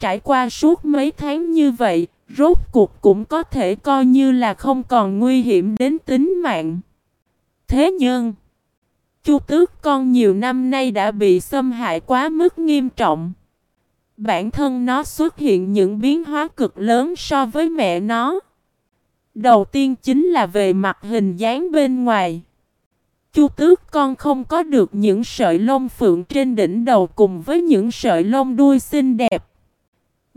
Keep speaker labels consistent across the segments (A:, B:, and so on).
A: trải qua suốt mấy tháng như vậy, rốt cuộc cũng có thể coi như là không còn nguy hiểm đến tính mạng. Thế nhưng, Chu tước con nhiều năm nay đã bị xâm hại quá mức nghiêm trọng. Bản thân nó xuất hiện những biến hóa cực lớn so với mẹ nó. Đầu tiên chính là về mặt hình dáng bên ngoài. Chu tước con không có được những sợi lông phượng trên đỉnh đầu cùng với những sợi lông đuôi xinh đẹp.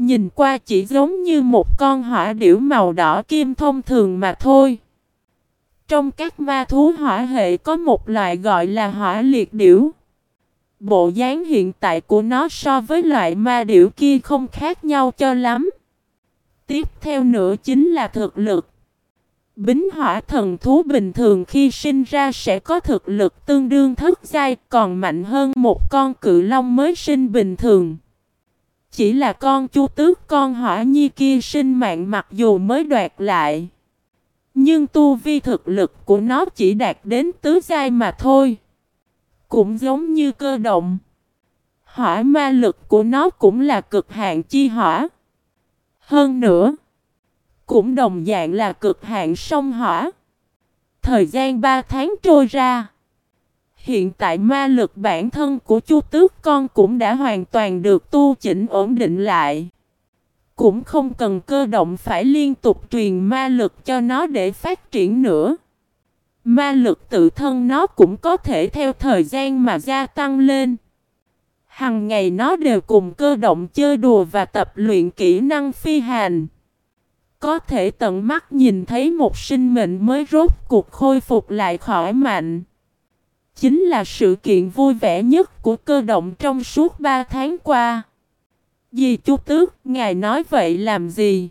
A: Nhìn qua chỉ giống như một con hỏa điểu màu đỏ kim thông thường mà thôi. Trong các ma thú hỏa hệ có một loại gọi là hỏa liệt điểu. Bộ dáng hiện tại của nó so với loại ma điểu kia không khác nhau cho lắm. Tiếp theo nữa chính là thực lực. Bính hỏa thần thú bình thường khi sinh ra sẽ có thực lực tương đương thất giai, còn mạnh hơn một con cự long mới sinh bình thường. Chỉ là con chu tước con hỏa nhi kia sinh mạng mặc dù mới đoạt lại. Nhưng tu vi thực lực của nó chỉ đạt đến tứ giai mà thôi. Cũng giống như cơ động. Hỏa ma lực của nó cũng là cực hạn chi hỏa. Hơn nữa, cũng đồng dạng là cực hạn sông hỏa. Thời gian 3 tháng trôi ra. Hiện tại ma lực bản thân của chu tước con cũng đã hoàn toàn được tu chỉnh ổn định lại. Cũng không cần cơ động phải liên tục truyền ma lực cho nó để phát triển nữa. Ma lực tự thân nó cũng có thể theo thời gian mà gia tăng lên. Hằng ngày nó đều cùng cơ động chơi đùa và tập luyện kỹ năng phi hành. Có thể tận mắt nhìn thấy một sinh mệnh mới rốt cuộc khôi phục lại khỏi mạnh. Chính là sự kiện vui vẻ nhất của cơ động trong suốt 3 tháng qua. Dì chú tước, ngài nói vậy làm gì?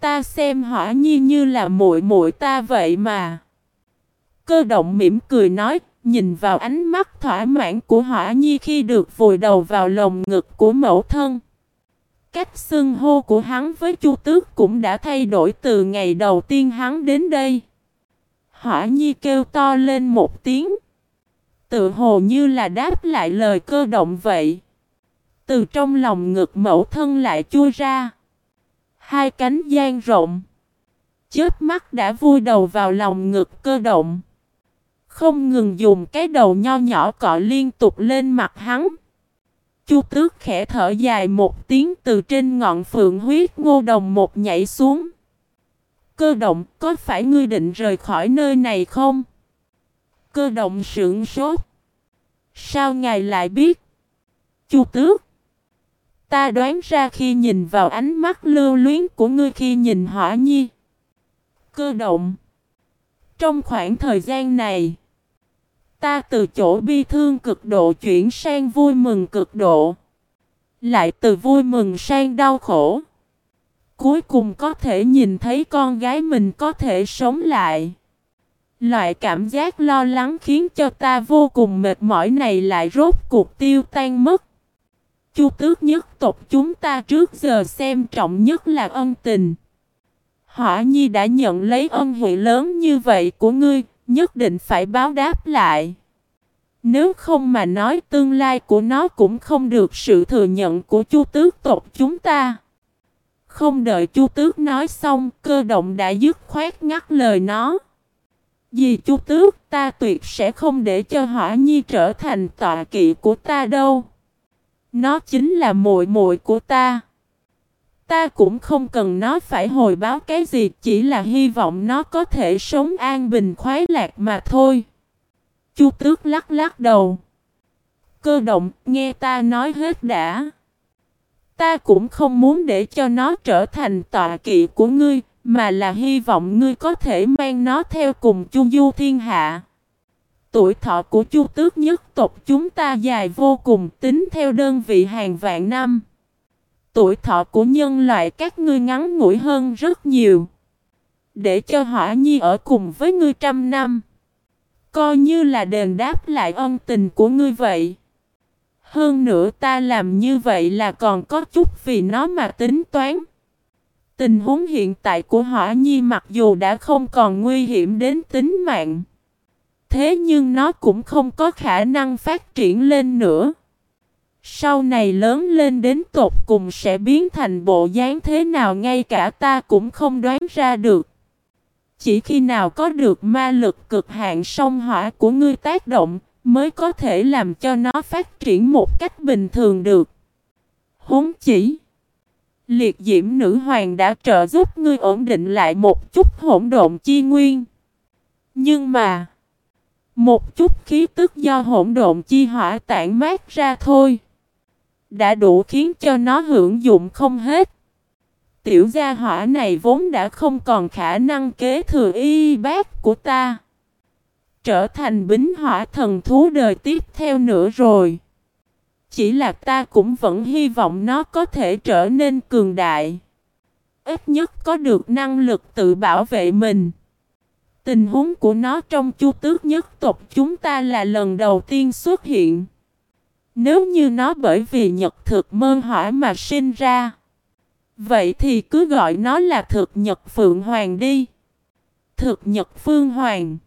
A: Ta xem hỏa nhi như là muội muội ta vậy mà. Cơ động mỉm cười nói, nhìn vào ánh mắt thỏa mãn của hỏa nhi khi được vùi đầu vào lồng ngực của mẫu thân. Cách xưng hô của hắn với Chu Tước cũng đã thay đổi từ ngày đầu tiên hắn đến đây. Hỏa nhi kêu to lên một tiếng. Tự hồ như là đáp lại lời cơ động vậy. Từ trong lòng ngực mẫu thân lại chui ra. Hai cánh gian rộng. Chớp mắt đã vui đầu vào lòng ngực cơ động. Không ngừng dùng cái đầu nho nhỏ cọ liên tục lên mặt hắn. Chu tước khẽ thở dài một tiếng từ trên ngọn phượng huyết ngô đồng một nhảy xuống. Cơ động, có phải ngươi định rời khỏi nơi này không? Cơ động sững sốt. Sao ngài lại biết? Chu tước. Ta đoán ra khi nhìn vào ánh mắt lưu luyến của ngươi khi nhìn hỏa nhi. Cơ động. Trong khoảng thời gian này. Ta từ chỗ bi thương cực độ chuyển sang vui mừng cực độ. Lại từ vui mừng sang đau khổ. Cuối cùng có thể nhìn thấy con gái mình có thể sống lại. Loại cảm giác lo lắng khiến cho ta vô cùng mệt mỏi này lại rốt cuộc tiêu tan mất. Chu tước nhất tộc chúng ta trước giờ xem trọng nhất là ân tình. Hỏa Nhi đã nhận lấy ân huệ lớn như vậy của ngươi, nhất định phải báo đáp lại. Nếu không mà nói tương lai của nó cũng không được sự thừa nhận của Chu tước tộc chúng ta. Không đợi Chu tước nói xong, cơ động đã dứt khoát ngắt lời nó. Vì chú tước, ta tuyệt sẽ không để cho Hỏa Nhi trở thành tọa kỵ của ta đâu. Nó chính là muội muội của ta. Ta cũng không cần nó phải hồi báo cái gì, chỉ là hy vọng nó có thể sống an bình khoái lạc mà thôi. Chu tước lắc lắc đầu. Cơ động, nghe ta nói hết đã. Ta cũng không muốn để cho nó trở thành tọa kỵ của ngươi, mà là hy vọng ngươi có thể mang nó theo cùng Chu Du thiên hạ. Tuổi thọ của Chu Tước nhất tộc chúng ta dài vô cùng, tính theo đơn vị hàng vạn năm. Tuổi thọ của nhân loại các ngươi ngắn ngủi hơn rất nhiều. Để cho hỏa nhi ở cùng với ngươi trăm năm. Coi như là đền đáp lại ân tình của ngươi vậy. Hơn nữa ta làm như vậy là còn có chút vì nó mà tính toán. Tình huống hiện tại của hỏa nhi mặc dù đã không còn nguy hiểm đến tính mạng. Thế nhưng nó cũng không có khả năng phát triển lên nữa. Sau này lớn lên đến tột cùng sẽ biến thành bộ dáng thế nào ngay cả ta cũng không đoán ra được. Chỉ khi nào có được ma lực cực hạn sông hỏa của ngươi tác động, mới có thể làm cho nó phát triển một cách bình thường được. Huống chỉ, liệt diễm nữ hoàng đã trợ giúp ngươi ổn định lại một chút hỗn độn chi nguyên. Nhưng mà, một chút khí tức do hỗn độn chi hỏa tản mát ra thôi, đã đủ khiến cho nó hưởng dụng không hết. Tiểu gia hỏa này vốn đã không còn khả năng kế thừa y bác của ta. Trở thành bính hỏa thần thú đời tiếp theo nữa rồi. Chỉ là ta cũng vẫn hy vọng nó có thể trở nên cường đại. Ít nhất có được năng lực tự bảo vệ mình. Tình huống của nó trong chu tước nhất tộc chúng ta là lần đầu tiên xuất hiện. Nếu như nó bởi vì nhật thực mơ hỏa mà sinh ra. Vậy thì cứ gọi nó là thực nhật phượng hoàng đi. Thực nhật phương hoàng.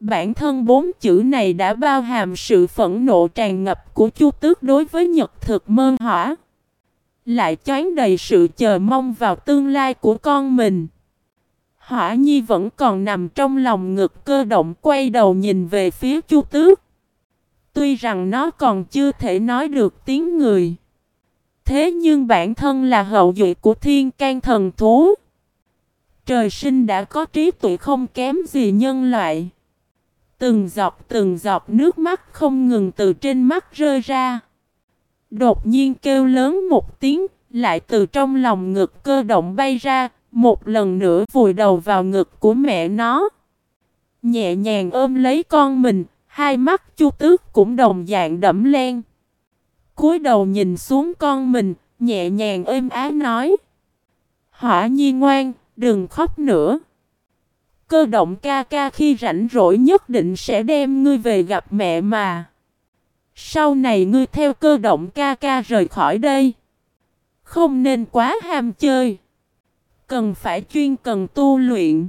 A: Bản thân bốn chữ này đã bao hàm sự phẫn nộ tràn ngập của Chu Tước đối với Nhật thực mơ hỏa. Lại choán đầy sự chờ mong vào tương lai của con mình. Hỏa Nhi vẫn còn nằm trong lòng ngực cơ động quay đầu nhìn về phía Chu Tước. Tuy rằng nó còn chưa thể nói được tiếng người. Thế nhưng bản thân là hậu duệ của thiên can thần thú. Trời sinh đã có trí tuệ không kém gì nhân loại. Từng giọt từng giọt nước mắt không ngừng từ trên mắt rơi ra. Đột nhiên kêu lớn một tiếng, lại từ trong lòng ngực cơ động bay ra, một lần nữa vùi đầu vào ngực của mẹ nó. Nhẹ nhàng ôm lấy con mình, hai mắt chu tước cũng đồng dạng đẫm len cúi đầu nhìn xuống con mình, nhẹ nhàng êm ái nói. Hỏa nhi ngoan, đừng khóc nữa. Cơ động ca ca khi rảnh rỗi nhất định sẽ đem ngươi về gặp mẹ mà. Sau này ngươi theo cơ động ca ca rời khỏi đây. Không nên quá ham chơi. Cần phải chuyên cần tu luyện.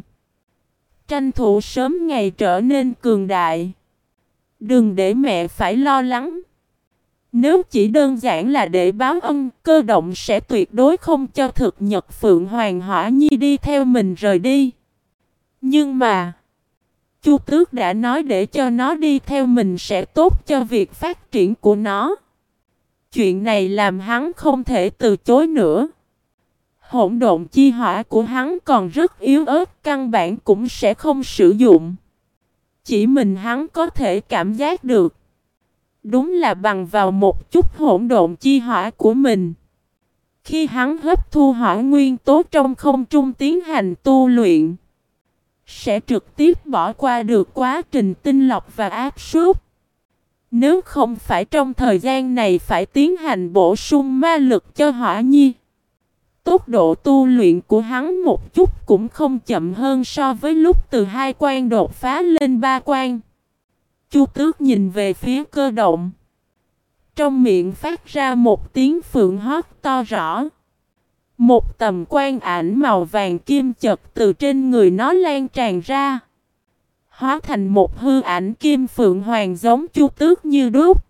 A: Tranh thủ sớm ngày trở nên cường đại. Đừng để mẹ phải lo lắng. Nếu chỉ đơn giản là để báo ân, cơ động sẽ tuyệt đối không cho thực nhật Phượng Hoàng Hỏa Nhi đi theo mình rời đi. Nhưng mà, Chu Tước đã nói để cho nó đi theo mình sẽ tốt cho việc phát triển của nó. Chuyện này làm hắn không thể từ chối nữa. Hỗn độn chi hỏa của hắn còn rất yếu ớt, căn bản cũng sẽ không sử dụng. Chỉ mình hắn có thể cảm giác được. Đúng là bằng vào một chút hỗn độn chi hỏa của mình. Khi hắn hấp thu hỏa nguyên tố trong không trung tiến hành tu luyện, sẽ trực tiếp bỏ qua được quá trình tinh lọc và áp suất. Nếu không phải trong thời gian này phải tiến hành bổ sung ma lực cho hỏa nhi. Tốc độ tu luyện của hắn một chút cũng không chậm hơn so với lúc từ hai quan đột phá lên ba quan. Chu tước nhìn về phía cơ động. Trong miệng phát ra một tiếng phượng hót to rõ. Một tầm quan ảnh màu vàng kim chật từ trên người nó lan tràn ra. Hóa thành một hư ảnh kim phượng hoàng giống chu tước như đúc.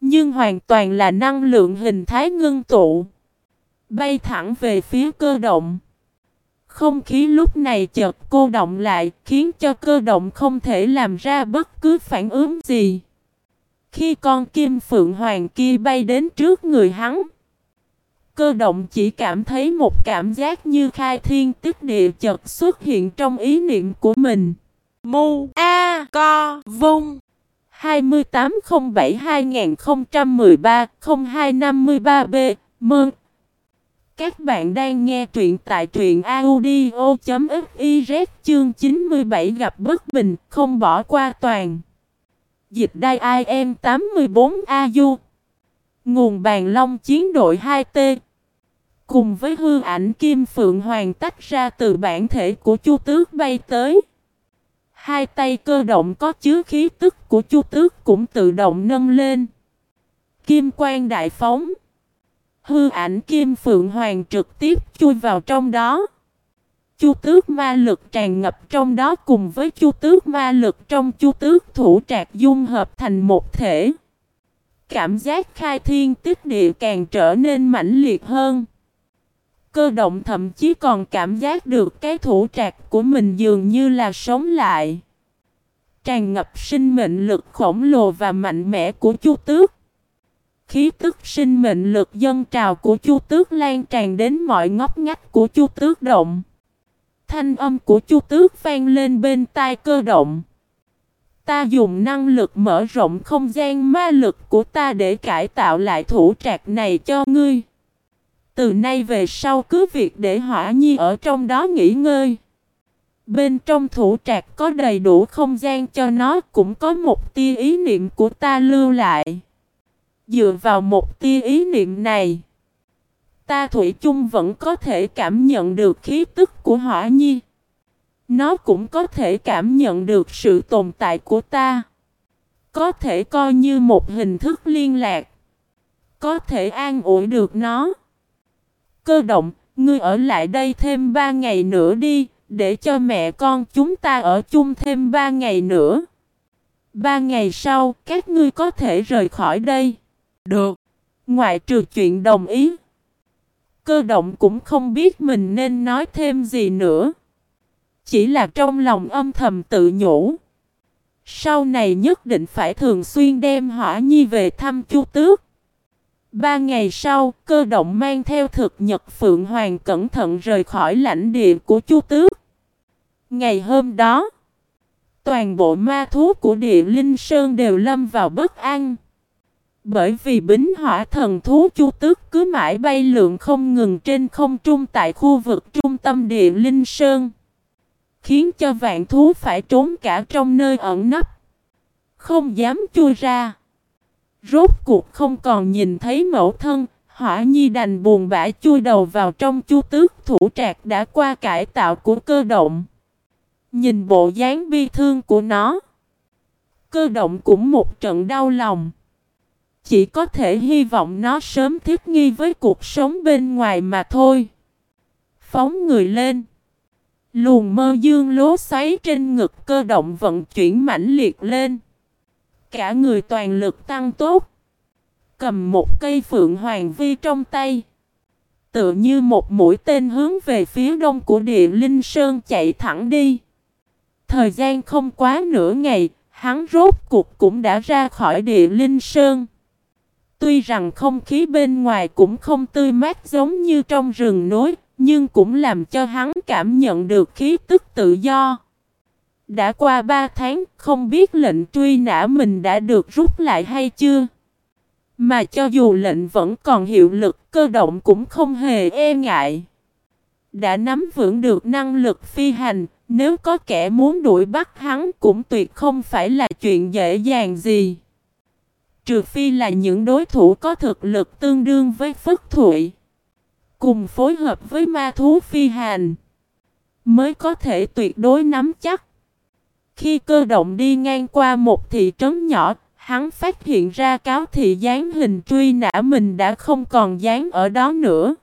A: Nhưng hoàn toàn là năng lượng hình thái ngưng tụ. Bay thẳng về phía cơ động. Không khí lúc này chợt cô động lại, khiến cho cơ động không thể làm ra bất cứ phản ứng gì. Khi con kim phượng hoàng kia bay đến trước người hắn, cơ động chỉ cảm thấy một cảm giác như khai thiên tức địa chợt xuất hiện trong ý niệm của mình. Mu A Co Vung. 2807-2013-0253B Mơn. Các bạn đang nghe truyện tại truyện audio.fiz chương 97 gặp bất bình, không bỏ qua toàn. Dịch đai IM 84AU Nguồn bàn long chiến đội 2T Cùng với hư ảnh Kim Phượng Hoàng tách ra từ bản thể của Chu Tước bay tới. Hai tay cơ động có chứa khí tức của Chu Tước cũng tự động nâng lên. Kim quang đại phóng Hư ảnh kim phượng hoàng trực tiếp chui vào trong đó. Chu tước ma lực tràn ngập trong đó cùng với chu tước ma lực trong chu tước thủ trạc dung hợp thành một thể. cảm giác khai thiên tích địa càng trở nên mãnh liệt hơn. Cơ động thậm chí còn cảm giác được cái thủ trạc của mình dường như là sống lại. Tràn ngập sinh mệnh lực khổng lồ và mạnh mẽ của Chu Tước. Khí tức sinh mệnh lực dân trào của Chu Tước lan tràn đến mọi ngóc ngách của Chu Tước động. Thanh âm của Chu Tước vang lên bên tai cơ động. Ta dùng năng lực mở rộng không gian ma lực của ta để cải tạo lại thủ trạc này cho ngươi. Từ nay về sau cứ việc để hỏa nhi ở trong đó nghỉ ngơi. Bên trong thủ trạc có đầy đủ không gian cho nó cũng có một tia ý niệm của ta lưu lại. Dựa vào một tia ý niệm này, ta Thủy chung vẫn có thể cảm nhận được khí tức của hỏa nhi. Nó cũng có thể cảm nhận được sự tồn tại của ta. Có thể coi như một hình thức liên lạc. Có thể an ủi được nó. Cơ động, ngươi ở lại đây thêm ba ngày nữa đi, để cho mẹ con chúng ta ở chung thêm ba ngày nữa. Ba ngày sau, các ngươi có thể rời khỏi đây. Được. Ngoại trừ chuyện đồng ý. Cơ động cũng không biết mình nên nói thêm gì nữa. Chỉ là trong lòng âm thầm tự nhủ. Sau này nhất định phải thường xuyên đem hỏa nhi về thăm chu tước. Ba ngày sau, cơ động mang theo thực nhật Phượng Hoàng cẩn thận rời khỏi lãnh địa của Chu Tước. Ngày hôm đó, toàn bộ ma thú của địa Linh Sơn đều lâm vào bất an. Bởi vì bính hỏa thần thú Chu Tước cứ mãi bay lượn không ngừng trên không trung tại khu vực trung tâm địa Linh Sơn. Khiến cho vạn thú phải trốn cả trong nơi ẩn nấp. Không dám chui ra. Rốt cuộc không còn nhìn thấy mẫu thân, hỏa nhi đành buồn bã chui đầu vào trong chu tước thủ trạc đã qua cải tạo của cơ động. Nhìn bộ dáng bi thương của nó. Cơ động cũng một trận đau lòng. Chỉ có thể hy vọng nó sớm thích nghi với cuộc sống bên ngoài mà thôi. Phóng người lên. Luồng mơ dương lố xoáy trên ngực cơ động vận chuyển mãnh liệt lên. Cả người toàn lực tăng tốt. Cầm một cây phượng hoàng vi trong tay. Tựa như một mũi tên hướng về phía đông của địa linh sơn chạy thẳng đi. Thời gian không quá nửa ngày, hắn rốt cuộc cũng đã ra khỏi địa linh sơn. Tuy rằng không khí bên ngoài cũng không tươi mát giống như trong rừng núi, nhưng cũng làm cho hắn cảm nhận được khí tức tự do. Đã qua ba tháng, không biết lệnh truy nã mình đã được rút lại hay chưa? Mà cho dù lệnh vẫn còn hiệu lực, cơ động cũng không hề e ngại. Đã nắm vững được năng lực phi hành, nếu có kẻ muốn đuổi bắt hắn cũng tuyệt không phải là chuyện dễ dàng gì. Trừ phi là những đối thủ có thực lực tương đương với Phất Thụy. Cùng phối hợp với ma thú phi hành. Mới có thể tuyệt đối nắm chắc. Khi cơ động đi ngang qua một thị trấn nhỏ, hắn phát hiện ra cáo thị dán hình truy nã mình đã không còn dán ở đó nữa.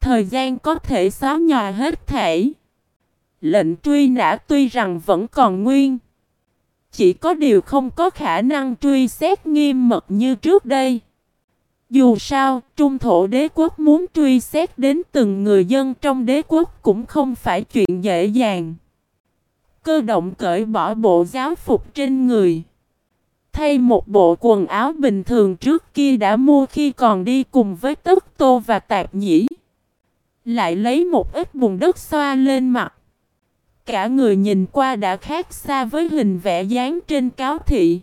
A: Thời gian có thể xóa nhòa hết thể. Lệnh truy nã tuy rằng vẫn còn nguyên. Chỉ có điều không có khả năng truy xét nghiêm mật như trước đây. Dù sao, Trung Thổ đế quốc muốn truy xét đến từng người dân trong đế quốc cũng không phải chuyện dễ dàng. Cơ động cởi bỏ bộ giáo phục trên người. Thay một bộ quần áo bình thường trước kia đã mua khi còn đi cùng với tất tô và tạp nhĩ. Lại lấy một ít bùn đất xoa lên mặt. Cả người nhìn qua đã khác xa với hình vẽ dáng trên cáo thị.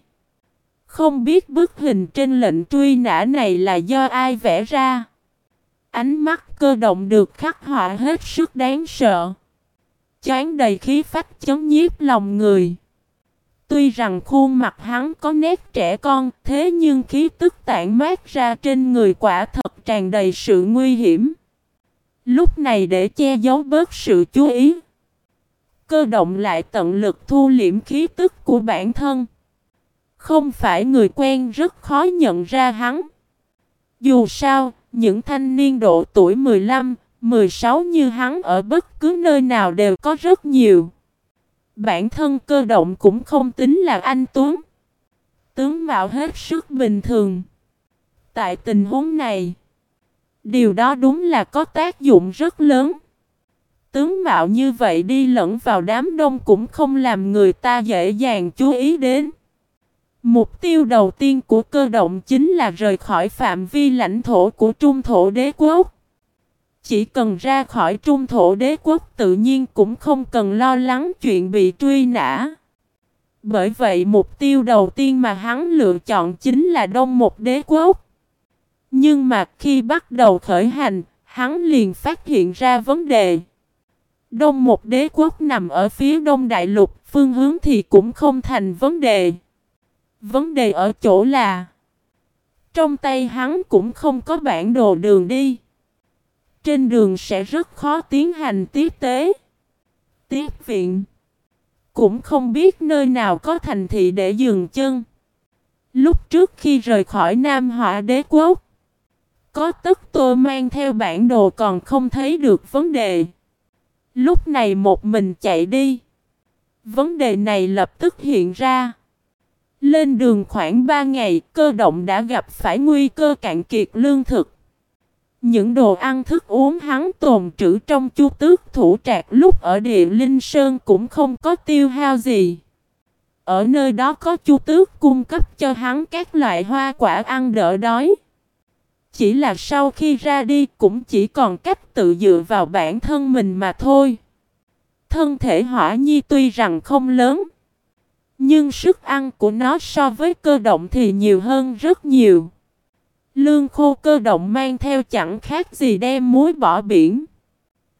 A: Không biết bức hình trên lệnh truy nã này là do ai vẽ ra. Ánh mắt cơ động được khắc họa hết sức đáng sợ. Chán đầy khí phách chấn nhiếp lòng người. Tuy rằng khuôn mặt hắn có nét trẻ con, thế nhưng khí tức tản mát ra trên người quả thật tràn đầy sự nguy hiểm. Lúc này để che giấu bớt sự chú ý, cơ động lại tận lực thu liễm khí tức của bản thân. Không phải người quen rất khó nhận ra hắn. Dù sao, những thanh niên độ tuổi 15, 16 như hắn ở bất cứ nơi nào đều có rất nhiều. Bản thân cơ động cũng không tính là anh Tuấn. Tướng mạo hết sức bình thường. Tại tình huống này, điều đó đúng là có tác dụng rất lớn. Tướng mạo như vậy đi lẫn vào đám đông cũng không làm người ta dễ dàng chú ý đến. Mục tiêu đầu tiên của cơ động chính là rời khỏi phạm vi lãnh thổ của trung thổ đế quốc. Chỉ cần ra khỏi trung thổ đế quốc tự nhiên cũng không cần lo lắng chuyện bị truy nã. Bởi vậy mục tiêu đầu tiên mà hắn lựa chọn chính là đông một đế quốc. Nhưng mà khi bắt đầu khởi hành, hắn liền phát hiện ra vấn đề. Đông một đế quốc nằm ở phía đông đại lục, phương hướng thì cũng không thành vấn đề. Vấn đề ở chỗ là Trong tay hắn cũng không có bản đồ đường đi trên đường sẽ rất khó tiến hành tiếp tế. Tiếp viện. Cũng không biết nơi nào có thành thị để dừng chân. Lúc trước khi rời khỏi Nam Họa đế quốc Có tức tôi mang theo bản đồ còn không thấy được vấn đề. Lúc này một mình chạy đi. Vấn đề này lập tức hiện ra. Lên đường khoảng 3 ngày, cơ động đã gặp phải nguy cơ cạn kiệt lương thực. Những đồ ăn thức uống hắn tồn trữ trong chu tước thủ trạc lúc ở địa linh sơn cũng không có tiêu hao gì. Ở nơi đó có chu tước cung cấp cho hắn các loại hoa quả ăn đỡ đói. Chỉ là sau khi ra đi cũng chỉ còn cách tự dựa vào bản thân mình mà thôi. Thân thể hỏa nhi tuy rằng không lớn. Nhưng sức ăn của nó so với cơ động thì nhiều hơn rất nhiều. Lương khô cơ động mang theo chẳng khác gì đem muối bỏ biển.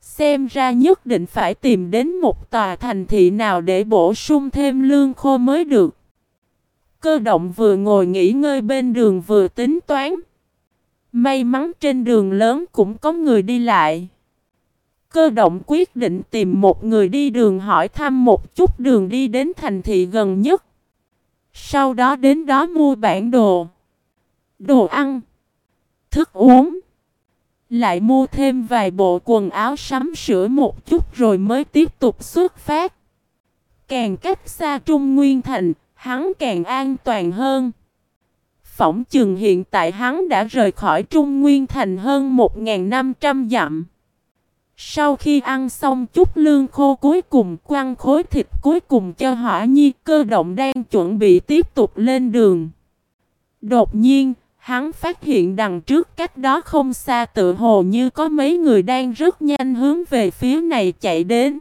A: Xem ra nhất định phải tìm đến một tòa thành thị nào để bổ sung thêm lương khô mới được. Cơ động vừa ngồi nghỉ ngơi bên đường vừa tính toán. May mắn trên đường lớn cũng có người đi lại. Cơ động quyết định tìm một người đi đường hỏi thăm một chút đường đi đến thành thị gần nhất. Sau đó đến đó mua bản đồ, đồ ăn, thức uống. Lại mua thêm vài bộ quần áo sắm sửa một chút rồi mới tiếp tục xuất phát. Càng cách xa Trung Nguyên Thành, hắn càng an toàn hơn. Phỏng chừng hiện tại hắn đã rời khỏi Trung Nguyên Thành hơn 1.500 dặm. Sau khi ăn xong chút lương khô cuối cùng quăng khối thịt cuối cùng cho hỏa nhi cơ động đang chuẩn bị tiếp tục lên đường. Đột nhiên, hắn phát hiện đằng trước cách đó không xa tự hồ như có mấy người đang rất nhanh hướng về phía này chạy đến.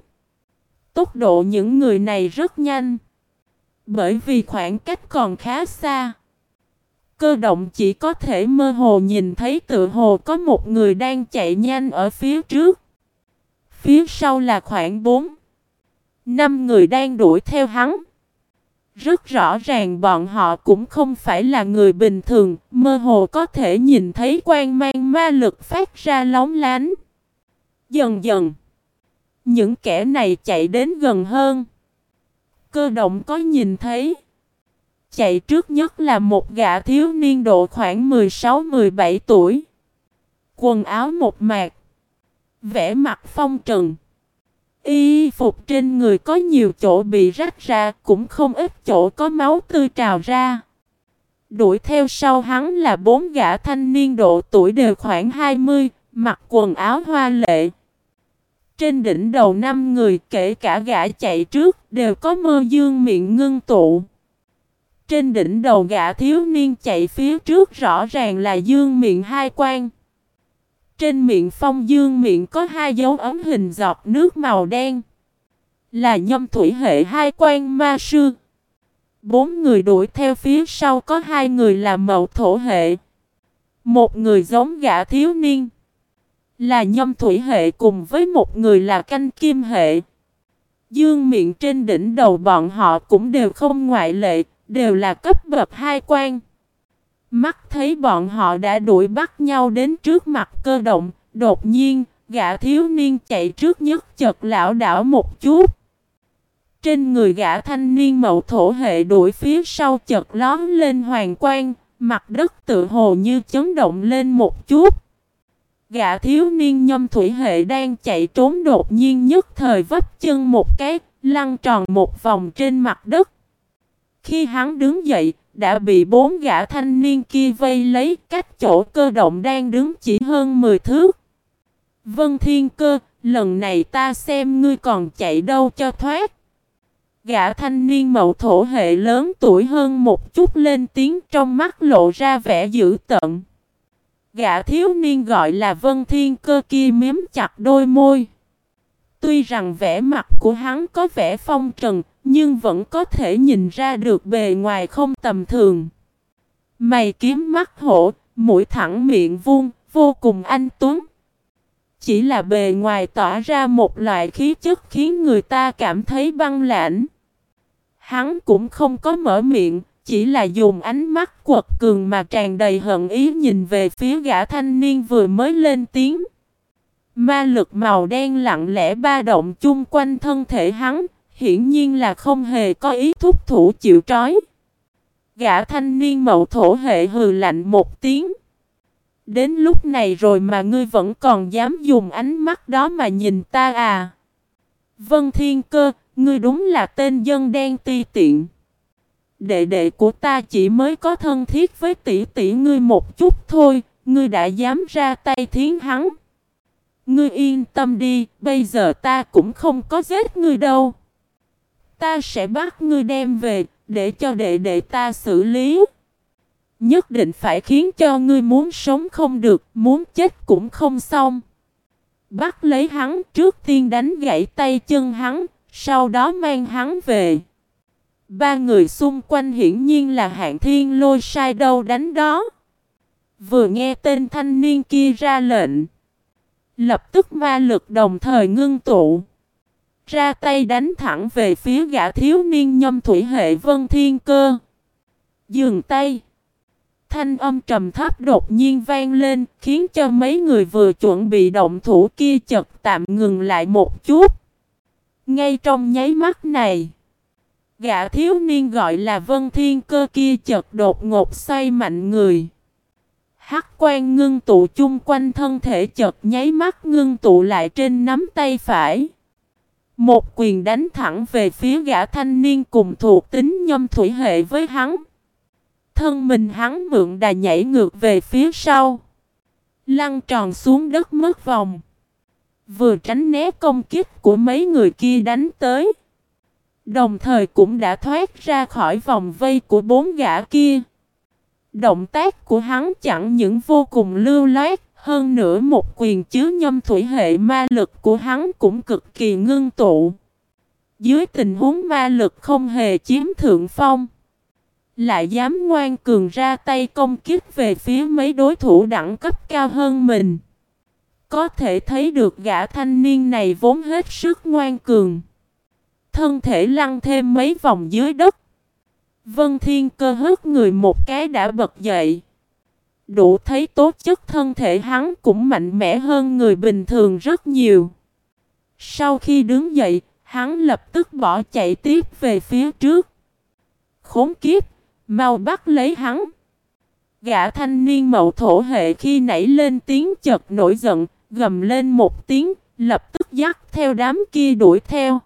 A: Tốc độ những người này rất nhanh. Bởi vì khoảng cách còn khá xa. Cơ động chỉ có thể mơ hồ nhìn thấy tự hồ có một người đang chạy nhanh ở phía trước. Phía sau là khoảng 4 năm người đang đuổi theo hắn. Rất rõ ràng bọn họ cũng không phải là người bình thường, mơ hồ có thể nhìn thấy quang mang ma lực phát ra lóng lánh. Dần dần, những kẻ này chạy đến gần hơn. Cơ động có nhìn thấy. Chạy trước nhất là một gã thiếu niên độ khoảng 16-17 tuổi. Quần áo một mạc. Vẽ mặt phong trần. Y phục trên người có nhiều chỗ bị rách ra, cũng không ít chỗ có máu tươi trào ra. Đuổi theo sau hắn là bốn gã thanh niên độ tuổi đều khoảng 20, mặc quần áo hoa lệ. Trên đỉnh đầu năm người kể cả gã chạy trước đều có mơ dương miệng ngưng tụ. Trên đỉnh đầu gã thiếu niên chạy phía trước rõ ràng là dương miệng hai quan. Trên miệng phong dương miệng có hai dấu ấm hình giọt nước màu đen. Là nhâm thủy hệ hai quan ma sư. Bốn người đuổi theo phía sau có hai người là mậu thổ hệ. Một người giống gã thiếu niên. Là nhâm thủy hệ cùng với một người là canh kim hệ. Dương miệng trên đỉnh đầu bọn họ cũng đều không ngoại lệ, đều là cấp bậc hai quan. Mắt thấy bọn họ đã đuổi bắt nhau đến trước mặt cơ động, đột nhiên, gã thiếu niên chạy trước nhất chật lão đảo một chút. Trên người gã thanh niên mậu thổ hệ đuổi phía sau chật lóm lên hoàng quang, mặt đất tự hồ như chấn động lên một chút. Gã thiếu niên nhâm thủy hệ đang chạy trốn đột nhiên nhất thời vấp chân một cái, lăn tròn một vòng trên mặt đất. Khi hắn đứng dậy, đã bị bốn gã thanh niên kia vây lấy cách chỗ cơ động đang đứng chỉ hơn 10 thước. Vân Thiên Cơ, lần này ta xem ngươi còn chạy đâu cho thoát. Gã thanh niên mậu thổ hệ lớn tuổi hơn một chút lên tiếng trong mắt lộ ra vẻ dữ tợn. Gã thiếu niên gọi là Vân Thiên Cơ kia miếm chặt đôi môi. Tuy rằng vẻ mặt của hắn có vẻ phong trần, nhưng vẫn có thể nhìn ra được bề ngoài không tầm thường. Mày kiếm mắt hổ, mũi thẳng miệng vuông, vô cùng anh tuấn. Chỉ là bề ngoài tỏa ra một loại khí chất khiến người ta cảm thấy băng lãnh. Hắn cũng không có mở miệng, chỉ là dùng ánh mắt quật cường mà tràn đầy hận ý nhìn về phía gã thanh niên vừa mới lên tiếng. Ma lực màu đen lặng lẽ ba động chung quanh thân thể hắn, hiển nhiên là không hề có ý thúc thủ chịu trói. Gã thanh niên mậu thổ hệ hừ lạnh một tiếng. Đến lúc này rồi mà ngươi vẫn còn dám dùng ánh mắt đó mà nhìn ta à? Vân Thiên Cơ, ngươi đúng là tên dân đen ti tiện. Đệ đệ của ta chỉ mới có thân thiết với tỷ tỷ ngươi một chút thôi, ngươi đã dám ra tay thiến hắn. Ngươi yên tâm đi, bây giờ ta cũng không có giết ngươi đâu. Ta sẽ bắt ngươi đem về, để cho đệ đệ ta xử lý. Nhất định phải khiến cho ngươi muốn sống không được, muốn chết cũng không xong. Bắt lấy hắn trước tiên đánh gãy tay chân hắn, sau đó mang hắn về. Ba người xung quanh hiển nhiên là hạng thiên lôi sai đâu đánh đó. Vừa nghe tên thanh niên kia ra lệnh. Lập tức ma lực đồng thời ngưng tụ. Ra tay đánh thẳng về phía gã thiếu niên nhâm thủy hệ vân thiên cơ. Dừng tay. Thanh âm trầm thấp đột nhiên vang lên, khiến cho mấy người vừa chuẩn bị động thủ kia chật tạm ngừng lại một chút. Ngay trong nháy mắt này, gã thiếu niên gọi là Vân Thiên Cơ kia chật đột ngột xoay mạnh người. Hắc quan ngưng tụ chung quanh thân thể chợt nháy mắt ngưng tụ lại trên nắm tay phải. Một quyền đánh thẳng về phía gã thanh niên cùng thuộc tính nhâm thủy hệ với hắn. Thân mình hắn mượn đà nhảy ngược về phía sau. Lăn tròn xuống đất mất vòng. Vừa tránh né công kích của mấy người kia đánh tới. Đồng thời cũng đã thoát ra khỏi vòng vây của bốn gã kia. Động tác của hắn chẳng những vô cùng lưu loát, hơn nữa một quyền chứa nhâm thủy hệ ma lực của hắn cũng cực kỳ ngưng tụ. Dưới tình huống ma lực không hề chiếm thượng phong, lại dám ngoan cường ra tay công kích về phía mấy đối thủ đẳng cấp cao hơn mình. Có thể thấy được gã thanh niên này vốn hết sức ngoan cường. Thân thể lăn thêm mấy vòng dưới đất. Vân Thiên cơ hớt người một cái đã bật dậy. Đủ thấy tố chất thân thể hắn cũng mạnh mẽ hơn người bình thường rất nhiều. Sau khi đứng dậy, hắn lập tức bỏ chạy tiếp về phía trước. Khốn kiếp, mau bắt lấy hắn. Gã thanh niên mậu thổ hệ khi nảy lên tiếng chật nổi giận, gầm lên một tiếng, lập tức dắt theo đám kia đuổi theo.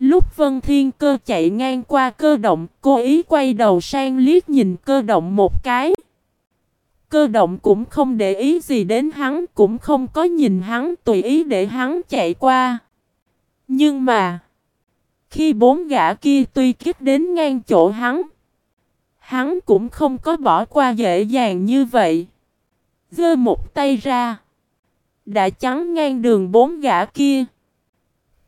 A: Lúc Vân Thiên Cơ chạy ngang qua cơ động, cô ý quay đầu sang liếc nhìn cơ động một cái. Cơ động cũng không để ý gì đến hắn, cũng không có nhìn hắn tùy ý để hắn chạy qua. Nhưng mà, khi bốn gã kia tuy kích đến ngang chỗ hắn, hắn cũng không có bỏ qua dễ dàng như vậy. Giơ một tay ra, đã chắn ngang đường bốn gã kia.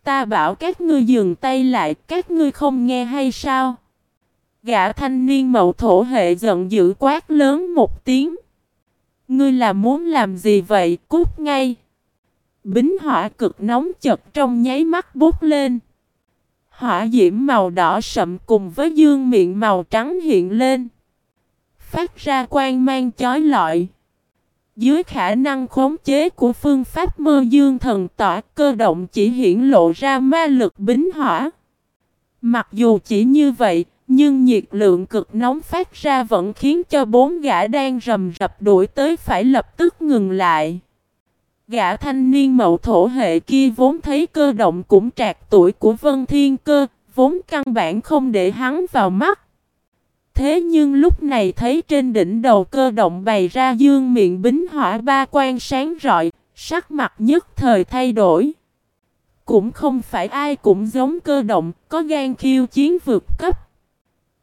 A: Ta bảo các ngươi dừng tay lại, các ngươi không nghe hay sao? Gã thanh niên mậu thổ hệ giận dữ quát lớn một tiếng. Ngươi là muốn làm gì vậy? Cút ngay. Bính hỏa cực nóng chật trong nháy mắt bút lên. Hỏa diễm màu đỏ sậm cùng với dương miệng màu trắng hiện lên. Phát ra quang mang chói lọi. Dưới khả năng khống chế của phương pháp mơ dương thần tỏa cơ động chỉ hiển lộ ra ma lực bính hỏa. Mặc dù chỉ như vậy, nhưng nhiệt lượng cực nóng phát ra vẫn khiến cho bốn gã đang rầm rập đuổi tới phải lập tức ngừng lại. Gã thanh niên mậu thổ hệ kia vốn thấy cơ động cũng trạc tuổi của Vân Thiên Cơ, vốn căn bản không để hắn vào mắt. Thế nhưng lúc này thấy trên đỉnh đầu cơ động bày ra dương miệng bính hỏa ba quan sáng rọi, sắc mặt nhất thời thay đổi. Cũng không phải ai cũng giống cơ động, có gan khiêu chiến vượt cấp.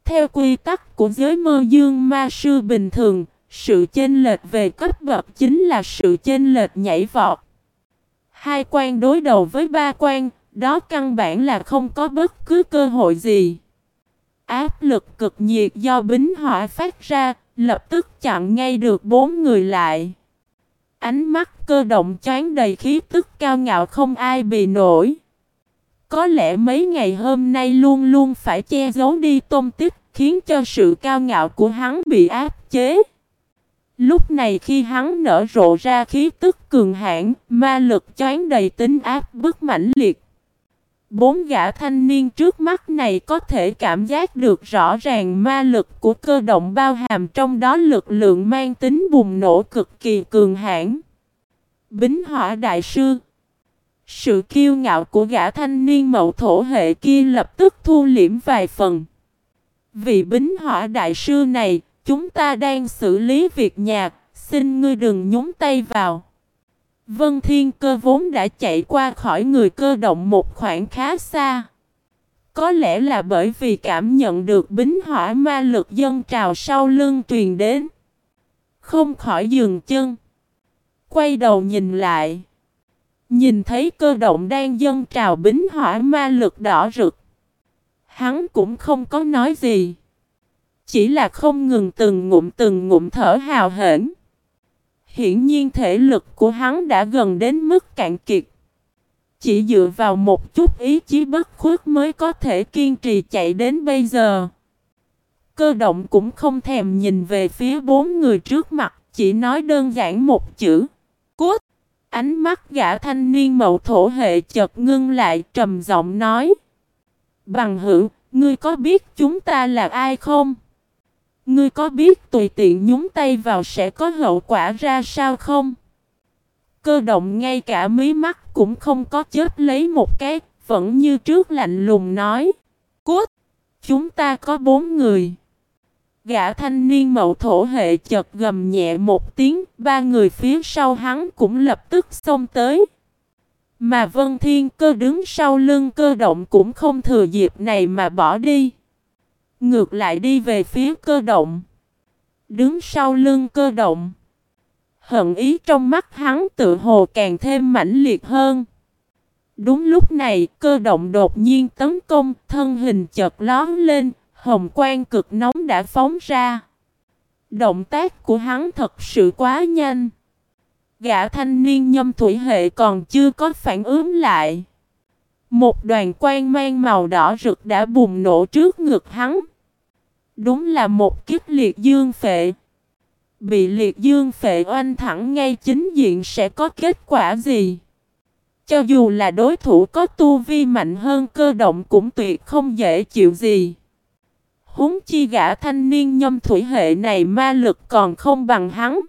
A: Theo quy tắc của giới mơ dương ma sư bình thường, sự chênh lệch về cấp bậc chính là sự chênh lệch nhảy vọt. Hai quan đối đầu với ba quan, đó căn bản là không có bất cứ cơ hội gì. Áp lực cực nhiệt do bính hỏa phát ra, lập tức chặn ngay được bốn người lại. Ánh mắt cơ động choáng đầy khí tức cao ngạo không ai bị nổi. Có lẽ mấy ngày hôm nay luôn luôn phải che giấu đi tôm tích, khiến cho sự cao ngạo của hắn bị áp chế. Lúc này khi hắn nở rộ ra khí tức cường hãn, ma lực choáng đầy tính áp bức mãnh liệt. Bốn gã thanh niên trước mắt này có thể cảm giác được rõ ràng ma lực của cơ động bao hàm trong đó lực lượng mang tính bùng nổ cực kỳ cường hãn. Bính hỏa đại sư Sự kiêu ngạo của gã thanh niên mậu thổ hệ kia lập tức thu liễm vài phần. Vì bính hỏa đại sư này, chúng ta đang xử lý việc nhạc, xin ngươi đừng nhúng tay vào. Vân Thiên Cơ vốn đã chạy qua khỏi người cơ động một khoảng khá xa. Có lẽ là bởi vì cảm nhận được bính hỏa ma lực dân trào sau lưng truyền đến. Không khỏi dừng chân. Quay đầu nhìn lại. Nhìn thấy cơ động đang dân trào bính hỏa ma lực đỏ rực. Hắn cũng không có nói gì. Chỉ là không ngừng từng ngụm từng ngụm thở hào hển. Hiển nhiên thể lực của hắn đã gần đến mức cạn kiệt. Chỉ dựa vào một chút ý chí bất khuất mới có thể kiên trì chạy đến bây giờ. Cơ động cũng không thèm nhìn về phía bốn người trước mặt, chỉ nói đơn giản một chữ. Cút! Ánh mắt gã thanh niên mậu thổ hệ chợt ngưng lại trầm giọng nói. Bằng hữu, ngươi có biết chúng ta là ai không? Ngươi có biết tùy tiện nhúng tay vào sẽ có hậu quả ra sao không? Cơ động ngay cả mí mắt cũng không có chết lấy một cái, vẫn như trước lạnh lùng nói. Cút! Chúng ta có bốn người. Gã thanh niên mậu thổ hệ chợt gầm nhẹ một tiếng, ba người phía sau hắn cũng lập tức xông tới. Mà Vân Thiên cơ đứng sau lưng cơ động cũng không thừa dịp này mà bỏ đi. Ngược lại đi về phía cơ động. Đứng sau lưng cơ động. Hận ý trong mắt hắn tự hồ càng thêm mãnh liệt hơn. Đúng lúc này, cơ động đột nhiên tấn công, thân hình chợt lón lên, hồng quang cực nóng đã phóng ra. Động tác của hắn thật sự quá nhanh. Gã thanh niên nhâm thủy hệ còn chưa có phản ứng lại. Một đoàn quang mang màu đỏ rực đã bùng nổ trước ngực hắn. Đúng là một kiếp liệt dương phệ. Bị liệt dương phệ oanh thẳng ngay chính diện sẽ có kết quả gì? Cho dù là đối thủ có tu vi mạnh hơn cơ động cũng tuyệt không dễ chịu gì. Húng chi gã thanh niên nhâm thủy hệ này ma lực còn không bằng hắn.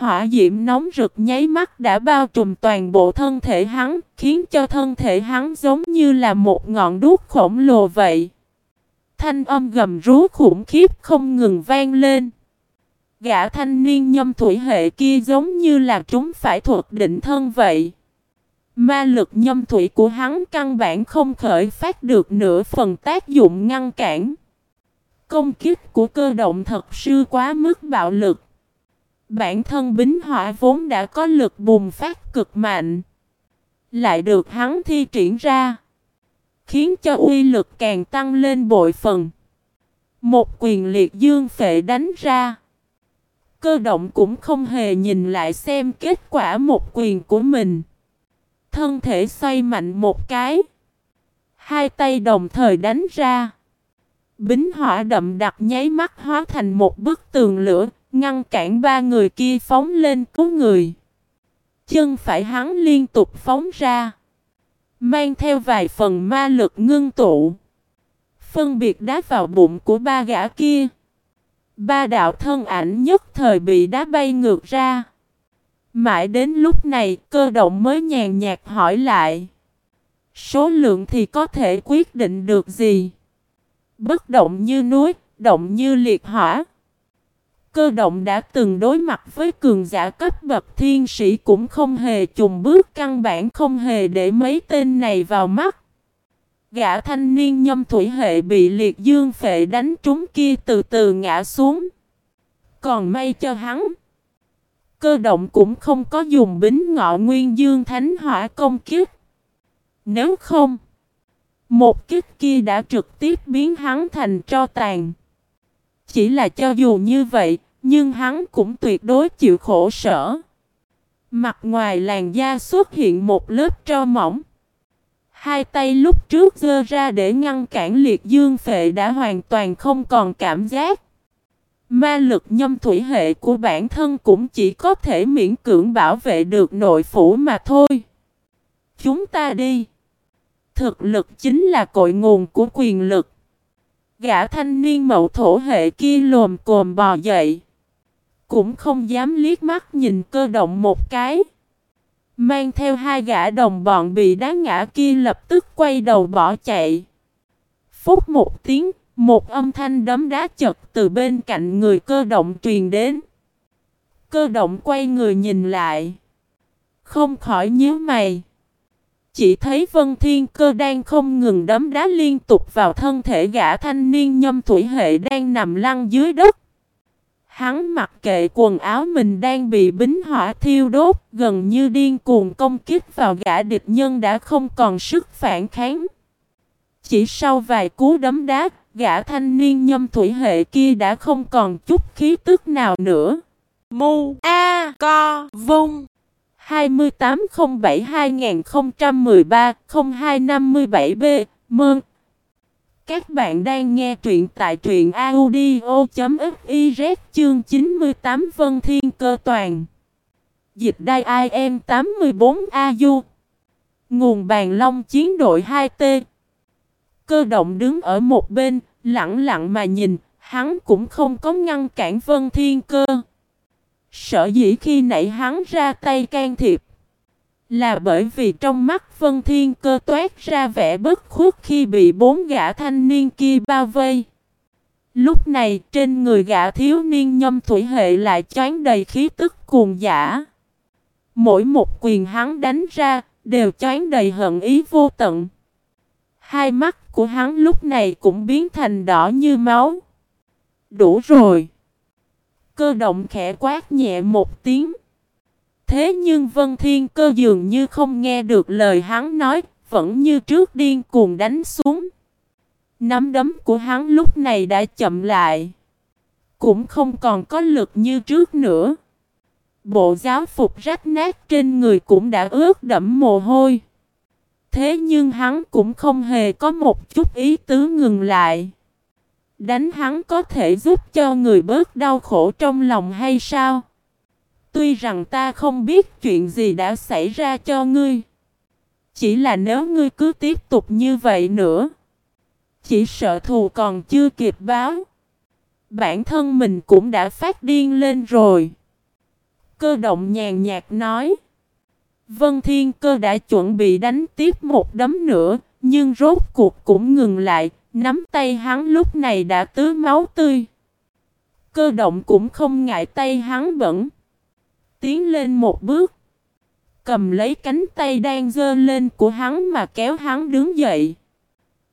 A: Hỏa diễm nóng rực nháy mắt đã bao trùm toàn bộ thân thể hắn, khiến cho thân thể hắn giống như là một ngọn đuốc khổng lồ vậy. Thanh âm gầm rú khủng khiếp không ngừng vang lên. Gã thanh niên nhâm thủy hệ kia giống như là chúng phải thuật định thân vậy. Ma lực nhâm thủy của hắn căn bản không khởi phát được nửa phần tác dụng ngăn cản. Công kích của cơ động thật sư quá mức bạo lực. Bản thân bính hỏa vốn đã có lực bùng phát cực mạnh. Lại được hắn thi triển ra khiến cho uy lực càng tăng lên bội phần. Một quyền liệt dương phệ đánh ra. Cơ động cũng không hề nhìn lại xem kết quả một quyền của mình. Thân thể xoay mạnh một cái. Hai tay đồng thời đánh ra. Bính hỏa đậm đặc nháy mắt hóa thành một bức tường lửa, ngăn cản ba người kia phóng lên cứu người. Chân phải hắn liên tục phóng ra. Mang theo vài phần ma lực ngưng tụ. Phân biệt đá vào bụng của ba gã kia. Ba đạo thân ảnh nhất thời bị đá bay ngược ra. Mãi đến lúc này cơ động mới nhàn nhạt hỏi lại. Số lượng thì có thể quyết định được gì? Bất động như núi, động như liệt hỏa. Cơ động đã từng đối mặt với cường giả cấp bậc thiên sĩ cũng không hề trùng bước căn bản không hề để mấy tên này vào mắt. Gã thanh niên nhâm thủy hệ bị liệt dương phệ đánh trúng kia từ từ ngã xuống. Còn may cho hắn. Cơ động cũng không có dùng bính ngọ nguyên dương thánh hỏa công kiếp. Nếu không, một kiếp kia đã trực tiếp biến hắn thành tro tàn. Chỉ là cho dù như vậy, nhưng hắn cũng tuyệt đối chịu khổ sở. Mặt ngoài làn da xuất hiện một lớp tro mỏng. Hai tay lúc trước giơ ra để ngăn cản liệt dương phệ đã hoàn toàn không còn cảm giác. Ma lực nhâm thủy hệ của bản thân cũng chỉ có thể miễn cưỡng bảo vệ được nội phủ mà thôi. Chúng ta đi. Thực lực chính là cội nguồn của quyền lực. Gã thanh niên mậu thổ hệ kia lồm cồm bò dậy. Cũng không dám liếc mắt nhìn cơ động một cái. Mang theo hai gã đồng bọn bị đá ngã kia lập tức quay đầu bỏ chạy. Phút một tiếng, một âm thanh đấm đá chật từ bên cạnh người cơ động truyền đến. Cơ động quay người nhìn lại. Không khỏi nhớ mày. Chỉ thấy Vân Thiên Cơ đang không ngừng đấm đá liên tục vào thân thể gã thanh niên nhâm thủy hệ đang nằm lăn dưới đất. Hắn mặc kệ quần áo mình đang bị bính hỏa thiêu đốt, gần như điên cuồng công kích vào gã địch nhân đã không còn sức phản kháng. Chỉ sau vài cú đấm đá, gã thanh niên nhâm thủy hệ kia đã không còn chút khí tức nào nữa.
B: Mu A Co Vung
A: 2807-2013-0257B Mơn. Các bạn đang nghe truyện tại truyện audio.fiz chương 98 Vân Thiên Cơ Toàn. Dịch đai IM 84AU Nguồn bàn long chiến đội 2T Cơ động đứng ở một bên, lặng lặng mà nhìn, hắn cũng không có ngăn cản Vân Thiên Cơ. Sợ dĩ khi nãy hắn ra tay can thiệp Là bởi vì trong mắt Vân Thiên cơ toát ra vẻ bất khuất khi bị bốn gã thanh niên kia bao vây. Lúc này, trên người gã thiếu niên nhâm thủy hệ lại choán đầy khí tức cuồng giả Mỗi một quyền hắn đánh ra đều choán đầy hận ý vô tận. Hai mắt của hắn lúc này cũng biến thành đỏ như máu. Đủ rồi cơ động khẽ quát nhẹ một tiếng. Thế nhưng Vân Thiên cơ dường như không nghe được lời hắn nói, vẫn như trước điên cuồng đánh xuống. Nắm đấm của hắn lúc này đã chậm lại. Cũng không còn có lực như trước nữa. Bộ giáo phục rách nát trên người cũng đã ướt đẫm mồ hôi. Thế nhưng hắn cũng không hề có một chút ý tứ ngừng lại. Đánh hắn có thể giúp cho người bớt đau khổ trong lòng hay sao? Tuy rằng ta không biết chuyện gì đã xảy ra cho ngươi. Chỉ là nếu ngươi cứ tiếp tục như vậy nữa. Chỉ sợ thù còn chưa kịp báo. Bản thân mình cũng đã phát điên lên rồi. Cơ động nhàn nhạt nói. Vân Thiên Cơ đã chuẩn bị đánh tiếp một đấm nữa, nhưng rốt cuộc cũng ngừng lại, Nắm tay hắn lúc này đã tứ máu tươi. Cơ động cũng không ngại tay hắn bẩn. Tiến lên một bước. Cầm lấy cánh tay đang dơ lên của hắn mà kéo hắn đứng dậy.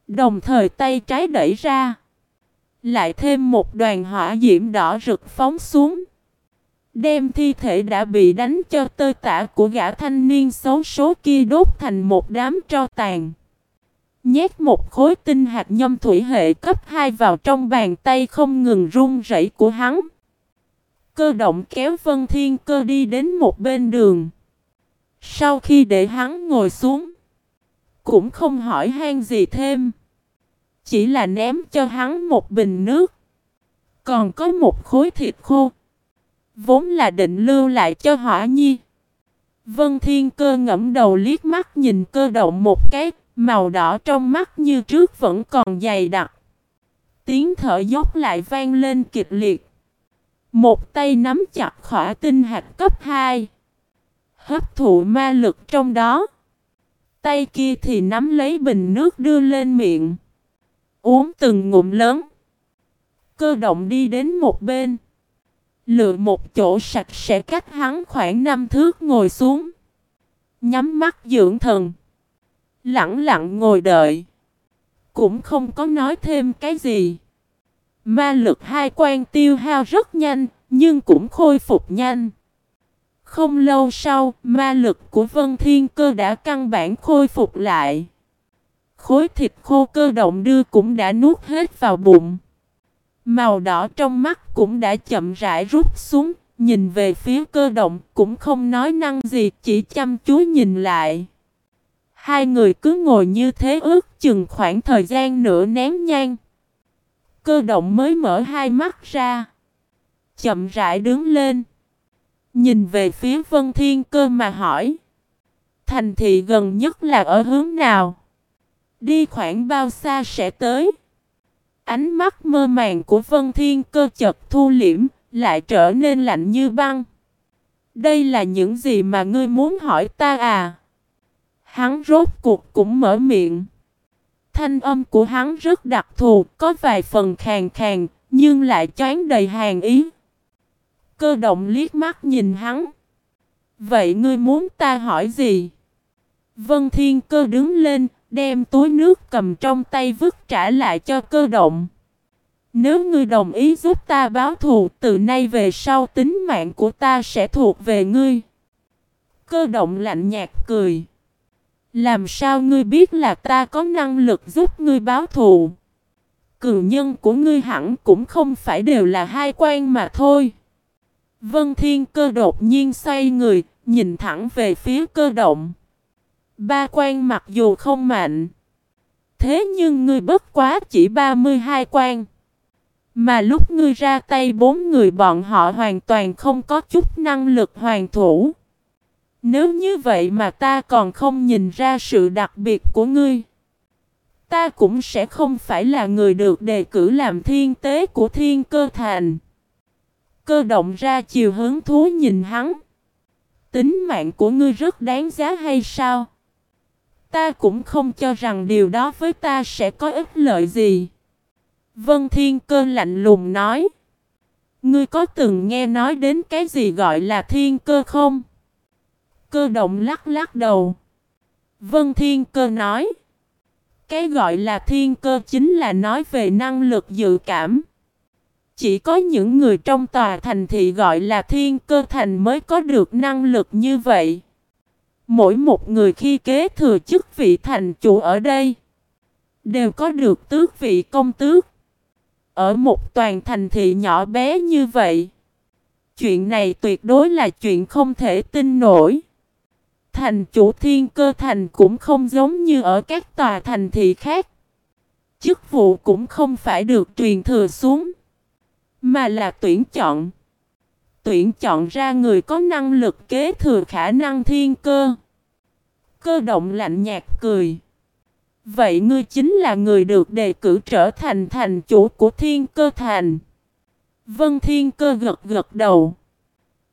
A: Đồng thời tay trái đẩy ra. Lại thêm một đoàn hỏa diễm đỏ rực phóng xuống. Đem thi thể đã bị đánh cho tơi tả của gã thanh niên xấu số kia đốt thành một đám tro tàn. Nhét một khối tinh hạt nhâm thủy hệ cấp 2 vào trong bàn tay không ngừng run rẩy của hắn. Cơ động kéo Vân Thiên Cơ đi đến một bên đường. Sau khi để hắn ngồi xuống, cũng không hỏi han gì thêm. Chỉ là ném cho hắn một bình nước. Còn có một khối thịt khô. Vốn là định lưu lại cho hỏa nhi. Vân Thiên Cơ ngẫm đầu liếc mắt nhìn cơ động một cái, Màu đỏ trong mắt như trước vẫn còn dày đặc. Tiếng thở dốc lại vang lên kịch liệt. Một tay nắm chặt khỏa tinh hạt cấp 2. Hấp thụ ma lực trong đó. Tay kia thì nắm lấy bình nước đưa lên miệng. Uống từng ngụm lớn. Cơ động đi đến một bên. Lựa một chỗ sạch sẽ cách hắn khoảng năm thước ngồi xuống. Nhắm mắt dưỡng thần. Lặng lặng ngồi đợi. Cũng không có nói thêm cái gì. Ma lực hai quan tiêu hao rất nhanh, nhưng cũng khôi phục nhanh. Không lâu sau, ma lực của Vân Thiên Cơ đã căn bản khôi phục lại. Khối thịt khô cơ động đưa cũng đã nuốt hết vào bụng. Màu đỏ trong mắt cũng đã chậm rãi rút xuống, nhìn về phía cơ động cũng không nói năng gì chỉ chăm chú nhìn lại. Hai người cứ ngồi như thế ước chừng khoảng thời gian nửa nén nhang. Cơ động mới mở hai mắt ra. Chậm rãi đứng lên. Nhìn về phía vân thiên cơ mà hỏi. Thành thị gần nhất là ở hướng nào? Đi khoảng bao xa sẽ tới? Ánh mắt mơ màng của vân thiên cơ chật thu liễm, lại trở nên lạnh như băng. Đây là những gì mà ngươi muốn hỏi ta à? Hắn rốt cuộc cũng mở miệng. Thanh âm của hắn rất đặc thù, có vài phần khàn khàn, nhưng lại choáng đầy hàng ý. Cơ động liếc mắt nhìn hắn. Vậy ngươi muốn ta hỏi gì? Vân Thiên Cơ đứng lên, đem túi nước cầm trong tay vứt trả lại cho cơ động. Nếu ngươi đồng ý giúp ta báo thù, từ nay về sau tính mạng của ta sẽ thuộc về ngươi. Cơ động lạnh nhạt cười. Làm sao ngươi biết là ta có năng lực giúp ngươi báo thù? Cường nhân của ngươi hẳn cũng không phải đều là hai quan mà thôi. Vân Thiên Cơ đột nhiên xoay người, nhìn thẳng về phía cơ động. Ba quan mặc dù không mạnh, thế nhưng ngươi bất quá chỉ 32 quan. Mà lúc ngươi ra tay bốn người bọn họ hoàn toàn không có chút năng lực hoàn thủ. Nếu như vậy mà ta còn không nhìn ra sự đặc biệt của ngươi, ta cũng sẽ không phải là người được đề cử làm thiên tế của thiên cơ thành. Cơ động ra chiều hướng thú nhìn hắn. Tính mạng của ngươi rất đáng giá hay sao? Ta cũng không cho rằng điều đó với ta sẽ có ích lợi gì. Vân Thiên Cơ lạnh lùng nói. Ngươi có từng nghe nói đến cái gì gọi là thiên cơ không? Cơ động lắc lắc đầu. Vân Thiên Cơ nói. Cái gọi là thiên cơ chính là nói về năng lực dự cảm. Chỉ có những người trong tòa thành thị gọi là thiên cơ thành mới có được năng lực như vậy. Mỗi một người khi kế thừa chức vị thành chủ ở đây đều có được tước vị công tước. Ở một toàn thành thị nhỏ bé như vậy, chuyện này tuyệt đối là chuyện không thể tin nổi. Thành chủ thiên cơ thành cũng không giống như ở các tòa thành thị khác. Chức vụ cũng không phải được truyền thừa xuống, mà là tuyển chọn. Tuyển chọn ra người có năng lực kế thừa khả năng thiên cơ. Cơ động lạnh nhạt cười. Vậy ngươi chính là người được đề cử trở thành thành chủ của thiên cơ thành. Vân thiên cơ gật gật đầu.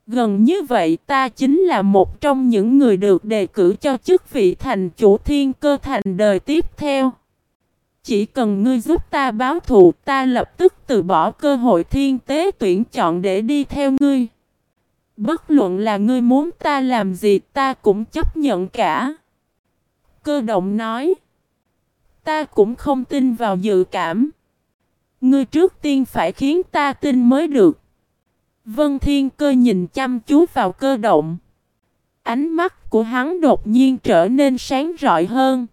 A: Gần như vậy, ta chính là một trong những người được đề cử cho chức vị thành chủ thiên cơ thành đời tiếp theo. Chỉ cần ngươi giúp ta báo thù, ta lập tức từ bỏ cơ hội thiên tế tuyển chọn để đi theo ngươi. Bất luận là ngươi muốn ta làm gì, ta cũng chấp nhận cả. Cơ động nói. Ta cũng không tin vào dự cảm. Ngươi trước tiên phải khiến ta tin mới được. Vân Thiên Cơ nhìn chăm chú vào cơ động. Ánh mắt của hắn đột nhiên trở nên sáng rọi hơn.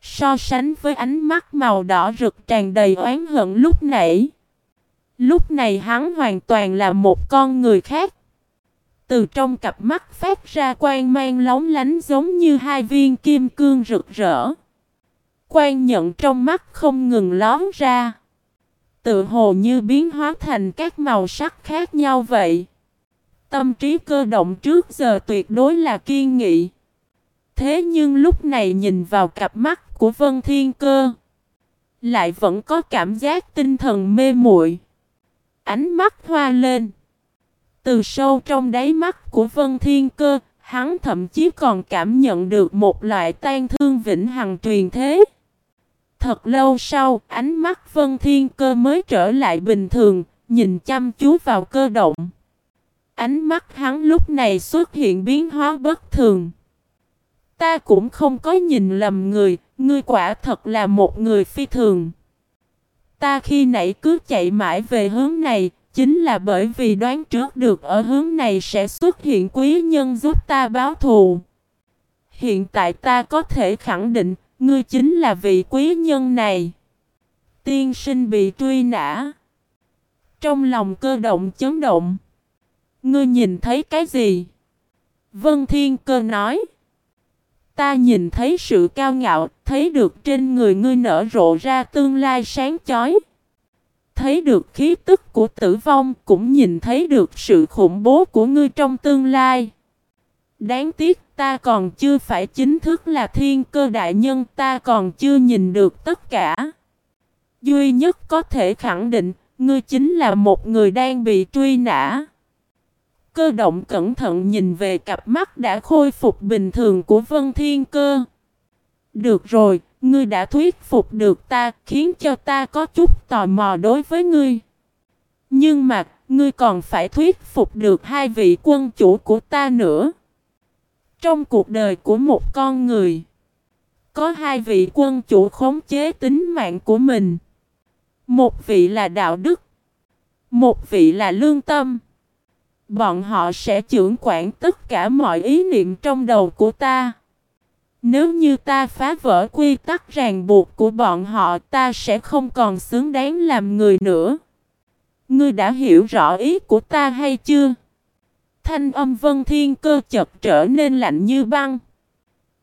A: So sánh với ánh mắt màu đỏ rực tràn đầy oán hận lúc nãy. Lúc này hắn hoàn toàn là một con người khác. Từ trong cặp mắt phát ra quang mang lóng lánh giống như hai viên kim cương rực rỡ. Quan nhận trong mắt không ngừng lón ra. Tự hồ như biến hóa thành các màu sắc khác nhau vậy. Tâm trí cơ động trước giờ tuyệt đối là kiên nghị. Thế nhưng lúc này nhìn vào cặp mắt của Vân Thiên Cơ, lại vẫn có cảm giác tinh thần mê muội. Ánh mắt hoa lên. Từ sâu trong đáy mắt của Vân Thiên Cơ, hắn thậm chí còn cảm nhận được một loại tan thương vĩnh hằng truyền thế. Thật lâu sau, ánh mắt Vân Thiên Cơ mới trở lại bình thường, nhìn chăm chú vào cơ động. Ánh mắt hắn lúc này xuất hiện biến hóa bất thường. Ta cũng không có nhìn lầm người, ngươi quả thật là một người phi thường. Ta khi nãy cứ chạy mãi về hướng này, chính là bởi vì đoán trước được ở hướng này sẽ xuất hiện quý nhân giúp ta báo thù. Hiện tại ta có thể khẳng định, ngươi chính là vị quý nhân này. Tiên sinh bị truy nã. Trong lòng cơ động chấn động. Ngươi nhìn thấy cái gì? Vân Thiên Cơ nói. Ta nhìn thấy sự cao ngạo, thấy được trên người ngươi nở rộ ra tương lai sáng chói. Thấy được khí tức của tử vong, cũng nhìn thấy được sự khủng bố của ngươi trong tương lai. Đáng tiếc ta còn chưa phải chính thức là thiên cơ đại nhân, ta còn chưa nhìn được tất cả. Duy nhất có thể khẳng định, ngươi chính là một người đang bị truy nã. Cơ động cẩn thận nhìn về cặp mắt đã khôi phục bình thường của Vân Thiên Cơ. Được rồi, ngươi đã thuyết phục được ta, khiến cho ta có chút tò mò đối với ngươi. Nhưng mà, ngươi còn phải thuyết phục được hai vị quân chủ của ta nữa. Trong cuộc đời của một con người, có hai vị quân chủ khống chế tính mạng của mình. Một vị là đạo đức, một vị là lương tâm. Bọn họ sẽ trưởng quản tất cả mọi ý niệm trong đầu của ta. Nếu như ta phá vỡ quy tắc ràng buộc của bọn họ ta sẽ không còn xứng đáng làm người nữa. Ngươi đã hiểu rõ ý của ta hay chưa? Thanh âm vân thiên cơ chật trở nên lạnh như băng.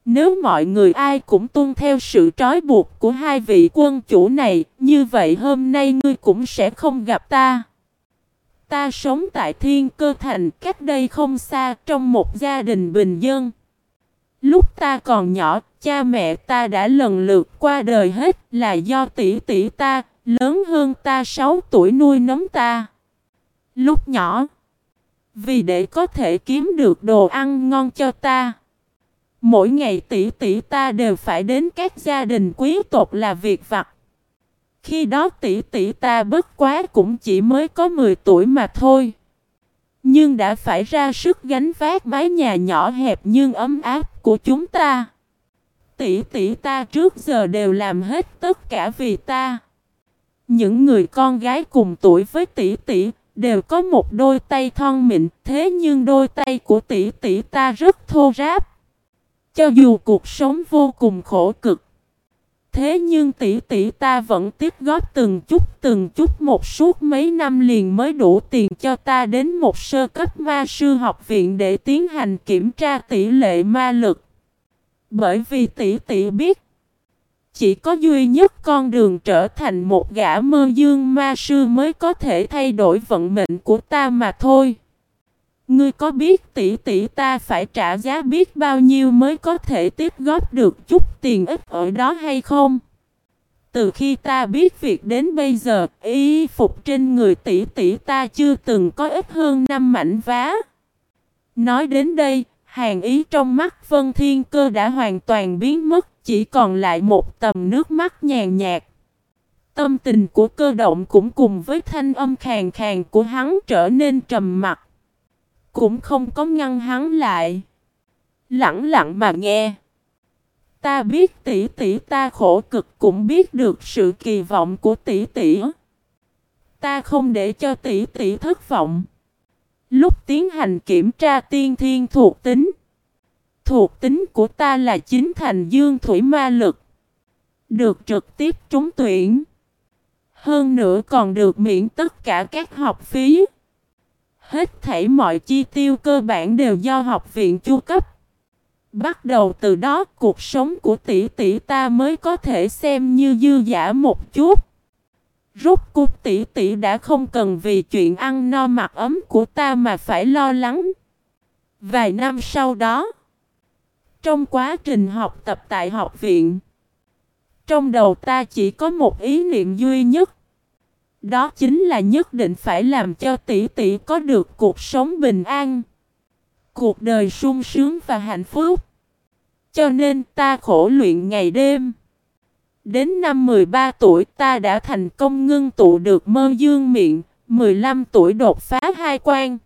A: Nếu mọi người ai cũng tuân theo sự trói buộc của hai vị quân chủ này, như vậy hôm nay ngươi cũng sẽ không gặp ta. Ta sống tại Thiên Cơ Thành cách đây không xa trong một gia đình bình dân. Lúc ta còn nhỏ, cha mẹ ta đã lần lượt qua đời hết là do tỷ tỷ ta, lớn hơn ta 6 tuổi nuôi nấng ta. Lúc nhỏ, vì để có thể kiếm được đồ ăn ngon cho ta, mỗi ngày tỷ tỷ ta đều phải đến các gia đình quý tộc là việc vặt. Khi đó tỷ tỷ ta bất quá cũng chỉ mới có 10 tuổi mà thôi. Nhưng đã phải ra sức gánh vác mái nhà nhỏ hẹp nhưng ấm áp của chúng ta. Tỷ tỷ ta trước giờ đều làm hết tất cả vì ta. Những người con gái cùng tuổi với tỷ tỷ đều có một đôi tay thon mịn, thế nhưng đôi tay của tỷ tỷ ta rất thô ráp. Cho dù cuộc sống vô cùng khổ cực, Thế nhưng tỷ tỷ ta vẫn tiếp góp từng chút từng chút một suốt mấy năm liền mới đủ tiền cho ta đến một sơ cấp ma sư học viện để tiến hành kiểm tra tỷ lệ ma lực. Bởi vì tỷ tỷ biết, chỉ có duy nhất con đường trở thành một gã mơ dương ma sư mới có thể thay đổi vận mệnh của ta mà thôi. Ngươi có biết tỷ tỷ ta phải trả giá biết bao nhiêu mới có thể tiếp góp được chút tiền ít ở đó hay không? Từ khi ta biết việc đến bây giờ, y phục trên người tỷ tỷ ta chưa từng có ít hơn năm mảnh vá. Nói đến đây, hàng ý trong mắt Vân Thiên Cơ đã hoàn toàn biến mất, chỉ còn lại một tầm nước mắt nhàn nhạt. Tâm tình của cơ động cũng cùng với thanh âm khàn khàn của hắn trở nên trầm mặc cũng không có ngăn hắn lại. Lặng lặng mà nghe. Ta biết tỷ tỷ ta khổ cực cũng biết được sự kỳ vọng của tỷ tỷ. Ta không để cho tỷ tỷ thất vọng. Lúc tiến hành kiểm tra tiên thiên thuộc tính. Thuộc tính của ta là chính thành dương thủy ma lực. Được trực tiếp trúng tuyển. Hơn nữa còn được miễn tất cả các học phí. Hết thảy mọi chi tiêu cơ bản đều do học viện chu cấp. Bắt đầu từ đó, cuộc sống của tỷ tỷ ta mới có thể xem như dư giả một chút. Rốt cuộc tỷ tỷ đã không cần vì chuyện ăn no mặc ấm của ta mà phải lo lắng. Vài năm sau đó, trong quá trình học tập tại học viện, trong đầu ta chỉ có một ý niệm duy nhất. Đó chính là nhất định phải làm cho tỷ tỷ có được cuộc sống bình an. Cuộc đời sung sướng và hạnh phúc. Cho nên ta khổ luyện ngày đêm. Đến năm 13 tuổi ta đã thành công ngưng tụ được mơ dương miệng, 15 tuổi đột phá hai quan.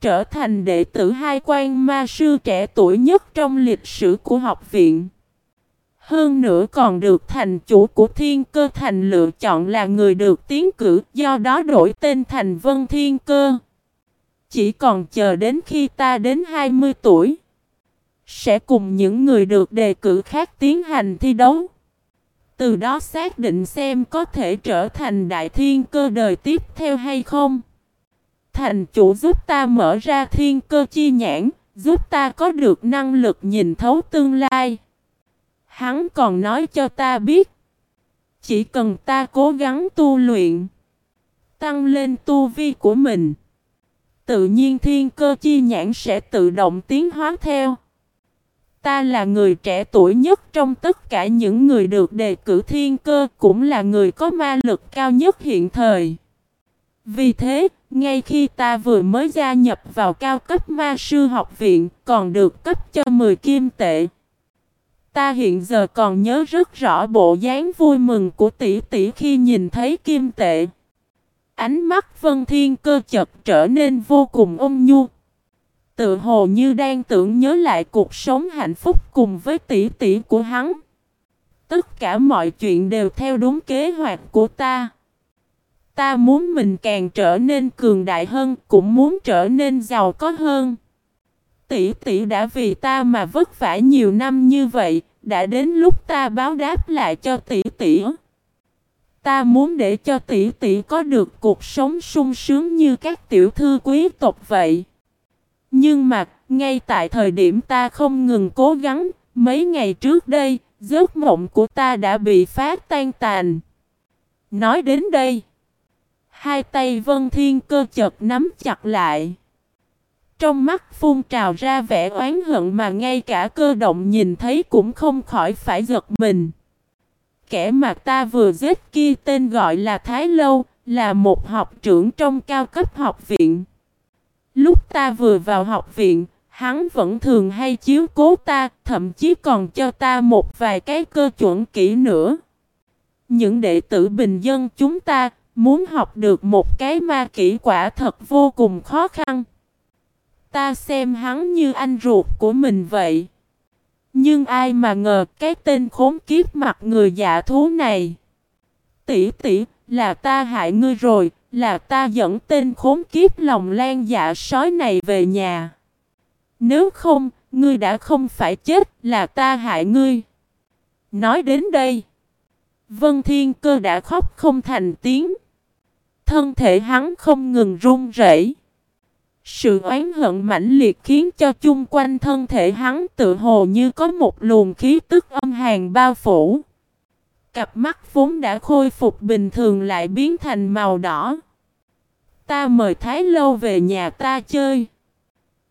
A: Trở thành đệ tử hai quan ma sư trẻ tuổi nhất trong lịch sử của học viện. Hơn nữa còn được thành chủ của thiên cơ thành lựa chọn là người được tiến cử, do đó đổi tên thành Vân Thiên Cơ. Chỉ còn chờ đến khi ta đến 20 tuổi, sẽ cùng những người được đề cử khác tiến hành thi đấu. Từ đó xác định xem có thể trở thành đại thiên cơ đời tiếp theo hay không. Thành chủ giúp ta mở ra thiên cơ chi nhãn, giúp ta có được năng lực nhìn thấu tương lai. Hắn còn nói cho ta biết, chỉ cần ta cố gắng tu luyện, tăng lên tu vi của mình, tự nhiên thiên cơ chi nhãn sẽ tự động tiến hóa theo. Ta là người trẻ tuổi nhất trong tất cả những người được đề cử thiên cơ, cũng là người có ma lực cao nhất hiện thời. Vì thế, ngay khi ta vừa mới gia nhập vào cao cấp ma sư học viện, còn được cấp cho 10 kim tệ. Ta hiện giờ còn nhớ rất rõ bộ dáng vui mừng của tỷ tỷ khi nhìn thấy kim tệ. Ánh mắt Vân Thiên cơ chật trở nên vô cùng ôn nhu. Tự hồ như đang tưởng nhớ lại cuộc sống hạnh phúc cùng với tỷ tỷ của hắn. Tất cả mọi chuyện đều theo đúng kế hoạch của ta. Ta muốn mình càng trở nên cường đại hơn, cũng muốn trở nên giàu có hơn. Tỷ tỷ đã vì ta mà vất vả nhiều năm như vậy, đã đến lúc ta báo đáp lại cho tỷ tỷ. Ta muốn để cho tỷ tỷ có được cuộc sống sung sướng như các tiểu thư quý tộc vậy. Nhưng mà, ngay tại thời điểm ta không ngừng cố gắng, mấy ngày trước đây, giấc mộng của ta đã bị phá tan tàn. Nói đến đây, hai tay Vân Thiên cơ chợt nắm chặt lại. Trong mắt phun trào ra vẻ oán hận mà ngay cả cơ động nhìn thấy cũng không khỏi phải giật mình. Kẻ mà ta vừa giết kia tên gọi là Thái Lâu, là một học trưởng trong cao cấp học viện. Lúc ta vừa vào học viện, hắn vẫn thường hay chiếu cố ta, thậm chí còn cho ta một vài cái cơ chuẩn kỹ nữa. Những đệ tử bình dân chúng ta muốn học được một cái ma kỹ quả thật vô cùng khó khăn. Ta xem hắn như anh ruột của mình vậy. Nhưng ai mà ngờ cái tên khốn kiếp mặt người dạ thú này. Tỷ tỷ, là ta hại ngươi rồi, là ta dẫn tên khốn kiếp lòng lan dạ sói này về nhà. Nếu không, ngươi đã không phải chết, là ta hại ngươi. Nói đến đây, Vân Thiên Cơ đã khóc không thành tiếng. Thân thể hắn không ngừng run rẩy. Sự oán hận mãnh liệt khiến cho chung quanh thân thể hắn tự hồ như có một luồng khí tức âm hàn bao phủ. Cặp mắt vốn đã khôi phục bình thường lại biến thành màu đỏ. Ta mời Thái Lâu về nhà ta chơi.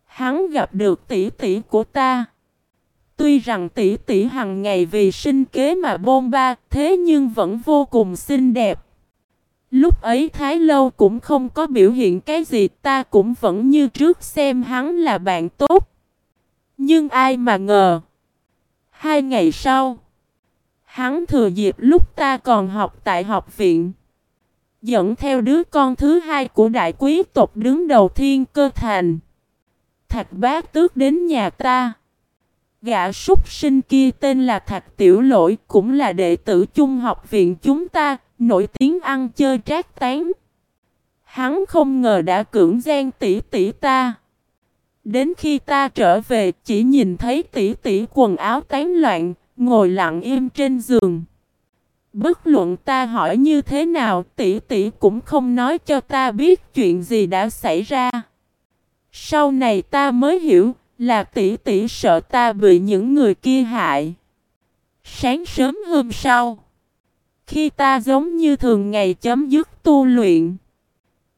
A: Hắn gặp được tỷ tỷ của ta. Tuy rằng tỷ tỷ hằng ngày vì sinh kế mà bôn ba, thế nhưng vẫn vô cùng xinh đẹp. Lúc ấy Thái Lâu cũng không có biểu hiện cái gì ta cũng vẫn như trước xem hắn là bạn tốt. Nhưng ai mà ngờ. Hai ngày sau. Hắn thừa dịp lúc ta còn học tại học viện. Dẫn theo đứa con thứ hai của đại quý tộc đứng đầu thiên cơ thành. Thạch bác tước đến nhà ta. Gã súc sinh kia tên là Thạch Tiểu Lỗi cũng là đệ tử chung học viện chúng ta, nổi tiếng ăn chơi trác tán. Hắn không ngờ đã cưỡng gian tỷ tỷ ta. Đến khi ta trở về chỉ nhìn thấy tỷ tỷ quần áo tán loạn, ngồi lặng im trên giường. Bất luận ta hỏi như thế nào tỷ tỷ cũng không nói cho ta biết chuyện gì đã xảy ra. Sau này ta mới hiểu là tỷ tỷ sợ ta bị những người kia hại. Sáng sớm hôm sau, khi ta giống như thường ngày chấm dứt tu luyện,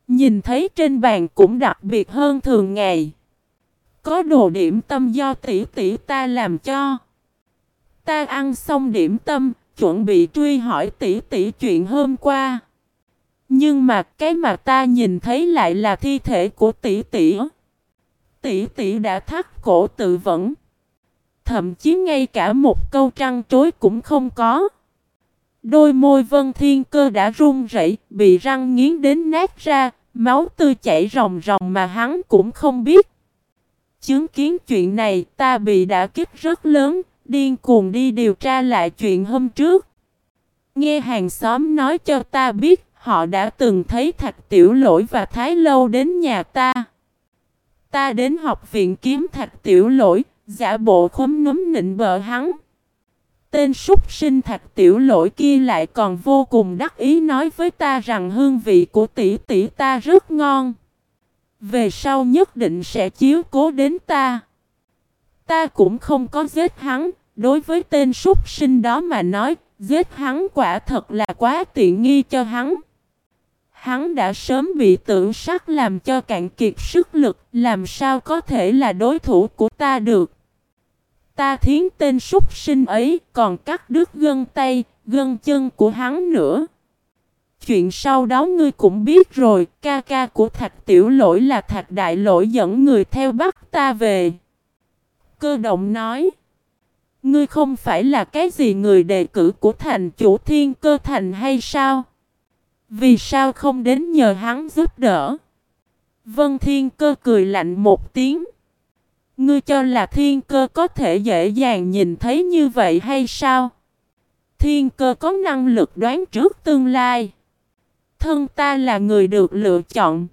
A: nhìn thấy trên bàn cũng đặc biệt hơn thường ngày. Có đồ điểm tâm do tỷ tỷ ta làm cho. Ta ăn xong điểm tâm, chuẩn bị truy hỏi tỷ tỷ chuyện hôm qua. Nhưng mà cái mà ta nhìn thấy lại là thi thể của tỷ tỷ. Tỷ tỷ đã thắt cổ tự vẫn. Thậm chí ngay cả một câu trăng trối cũng không có. Đôi môi vân thiên cơ đã run rẩy, bị răng nghiến đến nát ra, máu tươi chảy ròng ròng mà hắn cũng không biết. Chứng kiến chuyện này ta bị đả kích rất lớn, điên cuồng đi điều tra lại chuyện hôm trước. Nghe hàng xóm nói cho ta biết họ đã từng thấy thạch tiểu lỗi và thái lâu đến nhà ta. Ta đến học viện kiếm thạch tiểu lỗi, giả bộ khóm núm nịnh bợ hắn. Tên súc sinh thạch tiểu lỗi kia lại còn vô cùng đắc ý nói với ta rằng hương vị của tỷ tỷ ta rất ngon. Về sau nhất định sẽ chiếu cố đến ta. Ta cũng không có giết hắn, đối với tên súc sinh đó mà nói, giết hắn quả thật là quá tiện nghi cho hắn. Hắn đã sớm bị tưởng sát làm cho cạn kiệt sức lực, làm sao có thể là đối thủ của ta được. Ta thiến tên súc sinh ấy còn cắt đứt gân tay, gân chân của hắn nữa. Chuyện sau đó ngươi cũng biết rồi, ca ca của thạch tiểu lỗi là thạch đại lỗi dẫn người theo bắt ta về. Cơ động nói, ngươi không phải là cái gì người đề cử của thành chủ thiên cơ thành hay sao? Vì sao không đến nhờ hắn giúp đỡ? Vân Thiên Cơ cười lạnh một tiếng. Ngươi cho là thiên cơ có thể dễ dàng nhìn thấy như vậy hay sao? Thiên cơ có năng lực đoán trước tương lai. Thân ta là người được lựa chọn.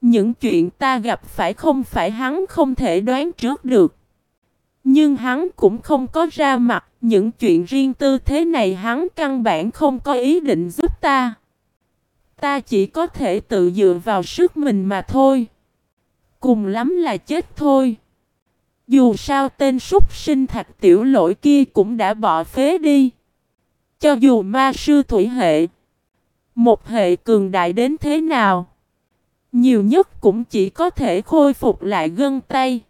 A: Những chuyện ta gặp phải không phải hắn không thể đoán trước được. Nhưng hắn cũng không có ra mặt, những chuyện riêng tư thế này hắn căn bản không có ý định giúp ta. Ta chỉ có thể tự dựa vào sức mình mà thôi. Cùng lắm là chết thôi. Dù sao tên súc sinh thạch tiểu lỗi kia cũng đã bỏ phế đi. Cho dù ma sư thủy hệ. Một hệ cường đại đến thế nào. Nhiều nhất cũng chỉ có thể khôi phục lại gân tay.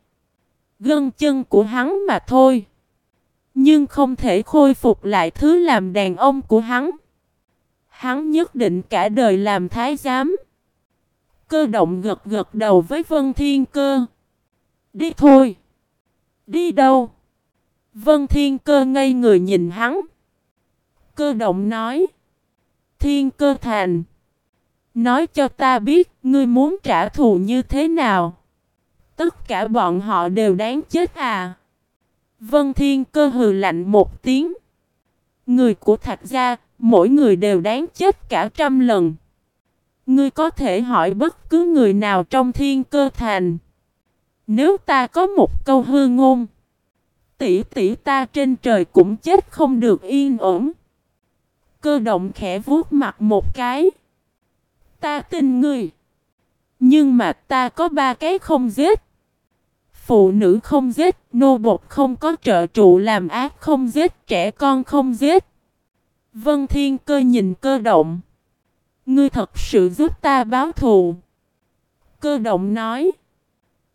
A: Gân chân của hắn mà thôi. Nhưng không thể khôi phục lại thứ làm đàn ông của hắn. Hắn nhất định cả đời làm thái giám. Cơ động gật gật đầu với Vân Thiên Cơ. Đi thôi. Đi đâu? Vân Thiên Cơ ngây người nhìn hắn. Cơ động nói. Thiên Cơ thành. Nói cho ta biết, ngươi muốn trả thù như thế nào. Tất cả bọn họ đều đáng chết à. Vân Thiên Cơ hừ lạnh một tiếng. Người của Thạch Gia, Mỗi người đều đáng chết cả trăm lần. Ngươi có thể hỏi bất cứ người nào trong thiên cơ thành. Nếu ta có một câu hư ngôn. Tỷ tỷ ta trên trời cũng chết không được yên ổn. Cơ động khẽ vuốt mặt một cái. Ta tin ngươi. Nhưng mà ta có ba cái không giết. Phụ nữ không giết, nô bột không có trợ trụ làm ác không giết, trẻ con không giết. Vân Thiên Cơ nhìn cơ động. Ngươi thật sự giúp ta báo thù. Cơ động nói.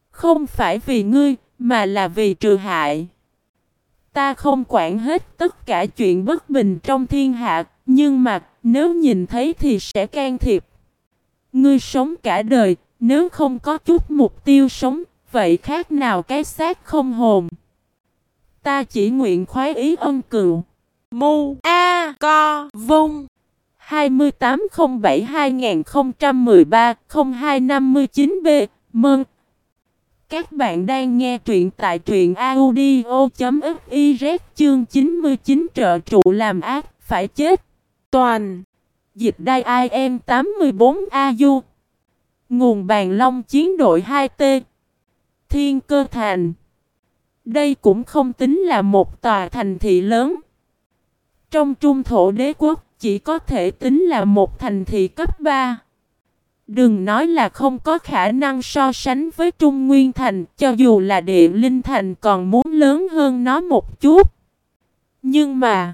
A: Không phải vì ngươi, mà là vì trừ hại. Ta không quản hết tất cả chuyện bất bình trong thiên hạ, nhưng mà nếu nhìn thấy thì sẽ can thiệp. Ngươi sống cả đời, nếu không có chút mục tiêu sống, vậy khác nào cái xác không hồn. Ta chỉ nguyện khoái ý ân cựu.
B: Mu A Co Vung
A: 2807-2013-0259B Mừng! Các bạn đang nghe truyện tại truyện audio.fiz chương 99 trợ trụ làm ác, phải chết. Toàn Dịch đai IM 84AU Nguồn bàn long chiến đội 2T Thiên cơ thành Đây cũng không tính là một tòa thành thị lớn trong trung thổ đế quốc chỉ có thể tính là một thành thị cấp 3. Đừng nói là không có khả năng so sánh với Trung Nguyên Thành, cho dù là địa linh thành còn muốn lớn hơn nó một chút. Nhưng mà,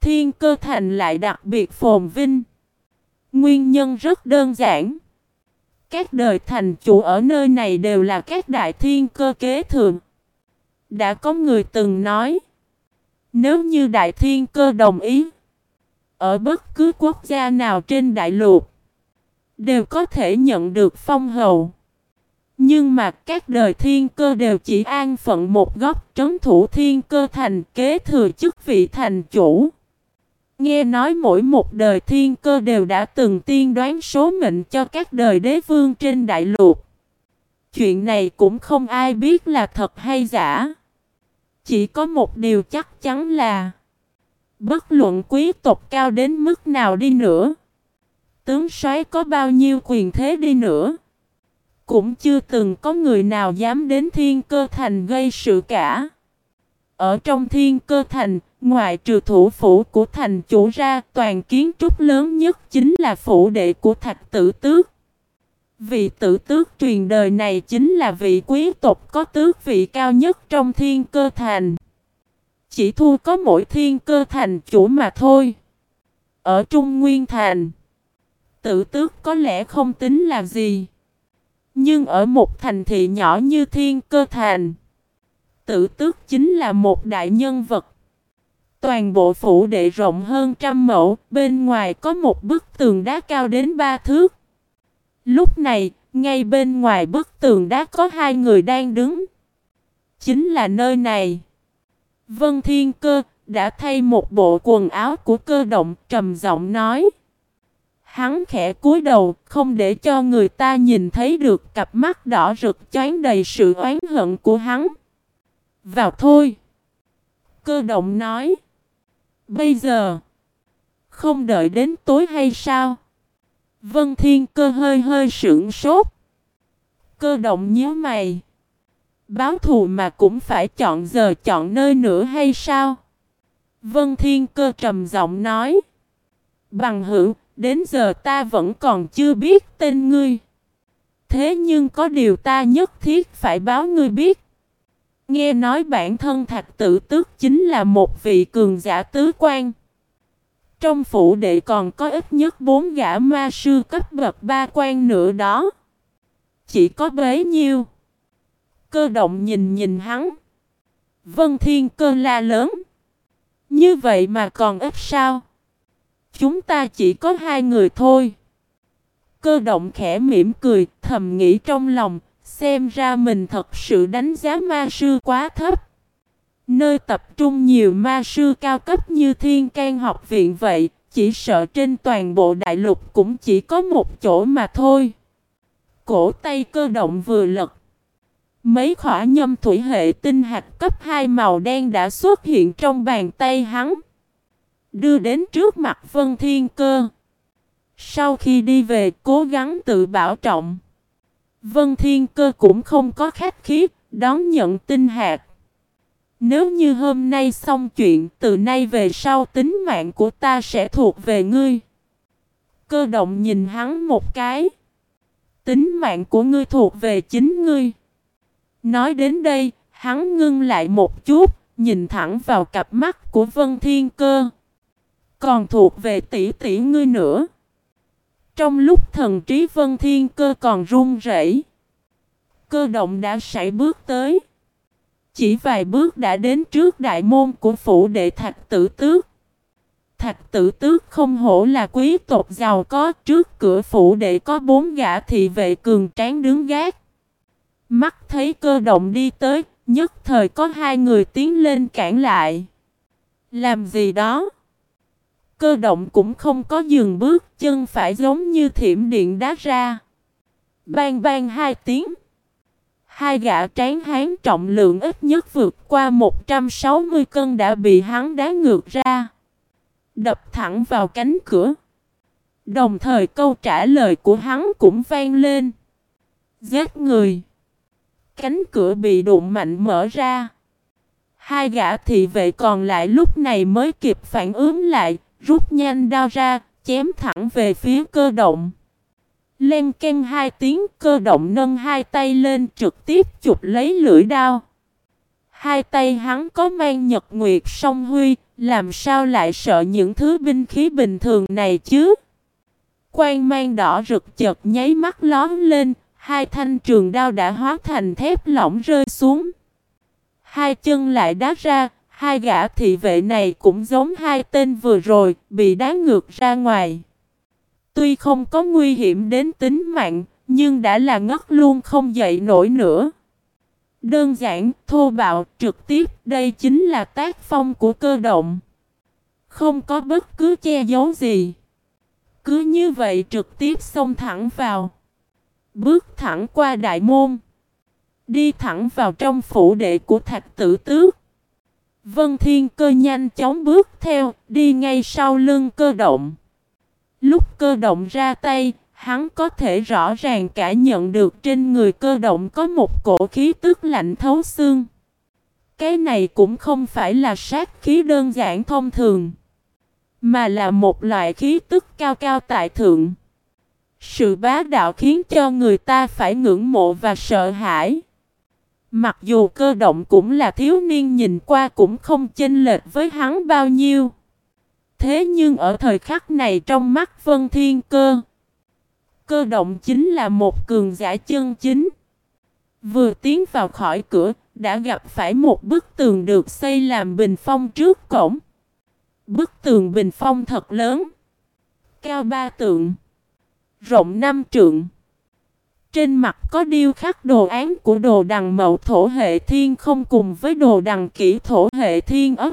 A: Thiên Cơ Thành lại đặc biệt phồn vinh. Nguyên nhân rất đơn giản. Các đời thành chủ ở nơi này đều là các đại thiên cơ kế thượng. Đã có người từng nói, nếu như Đại Thiên Cơ đồng ý, ở bất cứ quốc gia nào trên đại lục, đều có thể nhận được phong hầu. Nhưng mà các đời thiên cơ đều chỉ an phận một góc trấn thủ thiên cơ thành kế thừa chức vị thành chủ. Nghe nói mỗi một đời thiên cơ đều đã từng tiên đoán số mệnh cho các đời đế vương trên đại lục. Chuyện này cũng không ai biết là thật hay giả. Chỉ có một điều chắc chắn là, Bất luận quý tộc cao đến mức nào đi nữa, Tướng soái có bao nhiêu quyền thế đi nữa, Cũng chưa từng có người nào dám đến thiên cơ thành gây sự cả Ở trong thiên cơ thành Ngoài trừ thủ phủ của thành chủ ra Toàn kiến trúc lớn nhất chính là phủ đệ của thạch tử tước Vị tử tước truyền đời này chính là vị quý tộc có tước vị cao nhất trong thiên cơ thành chỉ thu có mỗi thiên cơ thành chủ mà thôi. Ở Trung Nguyên Thành, tử tước có lẽ không tính là gì. Nhưng ở một thành thị nhỏ như thiên cơ thành, tử tước chính là một đại nhân vật. Toàn bộ phủ đệ rộng hơn trăm mẫu, bên ngoài có một bức tường đá cao đến ba thước. Lúc này, ngay bên ngoài bức tường đá có hai người đang đứng. Chính là nơi này. Vân Thiên Cơ đã thay một bộ quần áo của cơ động trầm giọng nói. Hắn khẽ cúi đầu, không để cho người ta nhìn thấy được cặp mắt đỏ rực choáng đầy sự oán hận của hắn. Vào thôi. Cơ động nói. Bây giờ. Không đợi đến tối hay sao? Vân Thiên Cơ hơi hơi sững sốt. Cơ động nhíu mày. Báo thù mà cũng phải chọn giờ chọn nơi nữa hay sao? Vân Thiên Cơ trầm giọng nói. Bằng hữu, đến giờ ta vẫn còn chưa biết tên ngươi. Thế nhưng có điều ta nhất thiết phải báo ngươi biết. Nghe nói bản thân thạch tử tước chính là một vị cường giả tứ quan. Trong phủ đệ còn có ít nhất bốn gã ma sư cấp bậc ba quan nữa đó. Chỉ có bấy nhiêu. Cơ động nhìn nhìn hắn. Vân Thiên cơ la lớn. Như vậy mà còn ít sao? Chúng ta chỉ có hai người thôi. Cơ động khẽ mỉm cười, thầm nghĩ trong lòng, xem ra mình thật sự đánh giá ma sư quá thấp. Nơi tập trung nhiều ma sư cao cấp như Thiên can học viện vậy, chỉ sợ trên toàn bộ đại lục cũng chỉ có một chỗ mà thôi. Cổ tay cơ động vừa lật. Mấy khỏa nhâm thủy hệ tinh hạt cấp 2 màu đen đã xuất hiện trong bàn tay hắn. Đưa đến trước mặt Vân Thiên Cơ. Sau khi đi về cố gắng tự bảo trọng. Vân Thiên Cơ cũng không có khách khí, đón nhận tinh hạt. Nếu như hôm nay xong chuyện, từ nay về sau tính mạng của ta sẽ thuộc về ngươi. Cơ động nhìn hắn một cái. Tính mạng của ngươi thuộc về chính ngươi. Nói đến đây, hắn ngưng lại một chút, nhìn thẳng vào cặp mắt của Vân Thiên Cơ. Còn thuộc về tỷ tỷ ngươi nữa. Trong lúc thần trí Vân Thiên Cơ còn run rẩy, cơ động đã sải bước tới. Chỉ vài bước đã đến trước đại môn của phủ đệ Thạch Tử Tước. Thạch Tử Tước không hổ là quý tộc giàu có, trước cửa phủ đệ có bốn gã thị vệ cường tráng đứng gác. Mắt thấy cơ động đi tới, nhất thời có hai người tiến lên cản lại. Làm gì đó? Cơ động cũng không có dừng bước, chân phải giống như thiểm điện đá ra. Bang bang hai tiếng. Hai gã tráng hán trọng lượng ít nhất vượt qua 160 cân đã bị hắn đá ngược ra. Đập thẳng vào cánh cửa. Đồng thời câu trả lời của hắn cũng vang lên. Giết người. Cánh cửa bị đụng mạnh mở ra. Hai gã thị vệ còn lại lúc này mới kịp phản ứng lại, rút nhanh đao ra, chém thẳng về phía cơ động. lên ken hai tiếng cơ động nâng hai tay lên trực tiếp chụp lấy lưỡi đao. Hai tay hắn có mang nhật nguyệt song huy, làm sao lại sợ những thứ binh khí bình thường này chứ? Quang mang đỏ rực chợt nháy mắt lóm lên, Hai thanh trường đao đã hóa thành thép lỏng rơi xuống. Hai chân lại đá ra, hai gã thị vệ này cũng giống hai tên vừa rồi, bị đá ngược ra ngoài. Tuy không có nguy hiểm đến tính mạng, nhưng đã là ngất luôn không dậy nổi nữa. Đơn giản, thô bạo, trực tiếp, đây chính là tác phong của cơ động. Không có bất cứ che giấu gì. Cứ như vậy trực tiếp xông thẳng vào. Bước thẳng qua đại môn. Đi thẳng vào trong phủ đệ của thạch tử tước. Vân Thiên Cơ nhanh chóng bước theo, đi ngay sau lưng cơ động. Lúc cơ động ra tay, hắn có thể rõ ràng cả nhận được trên người cơ động có một cổ khí tức lạnh thấu xương. Cái này cũng không phải là sát khí đơn giản thông thường, mà là một loại khí tức cao cao tại thượng. Sự bá đạo khiến cho người ta phải ngưỡng mộ và sợ hãi. Mặc dù cơ động cũng là thiếu niên nhìn qua cũng không chênh lệch với hắn bao nhiêu. Thế nhưng ở thời khắc này trong mắt Vân Thiên Cơ, cơ động chính là một cường giả chân chính. Vừa tiến vào khỏi cửa, đã gặp phải một bức tường được xây làm bình phong trước cổng. Bức tường bình phong thật lớn, cao ba tượng, rộng năm trượng. Trên mặt có điêu khắc đồ án của đồ đằng mậu thổ hệ thiên không cùng với đồ đằng kỹ thổ hệ thiên ấp.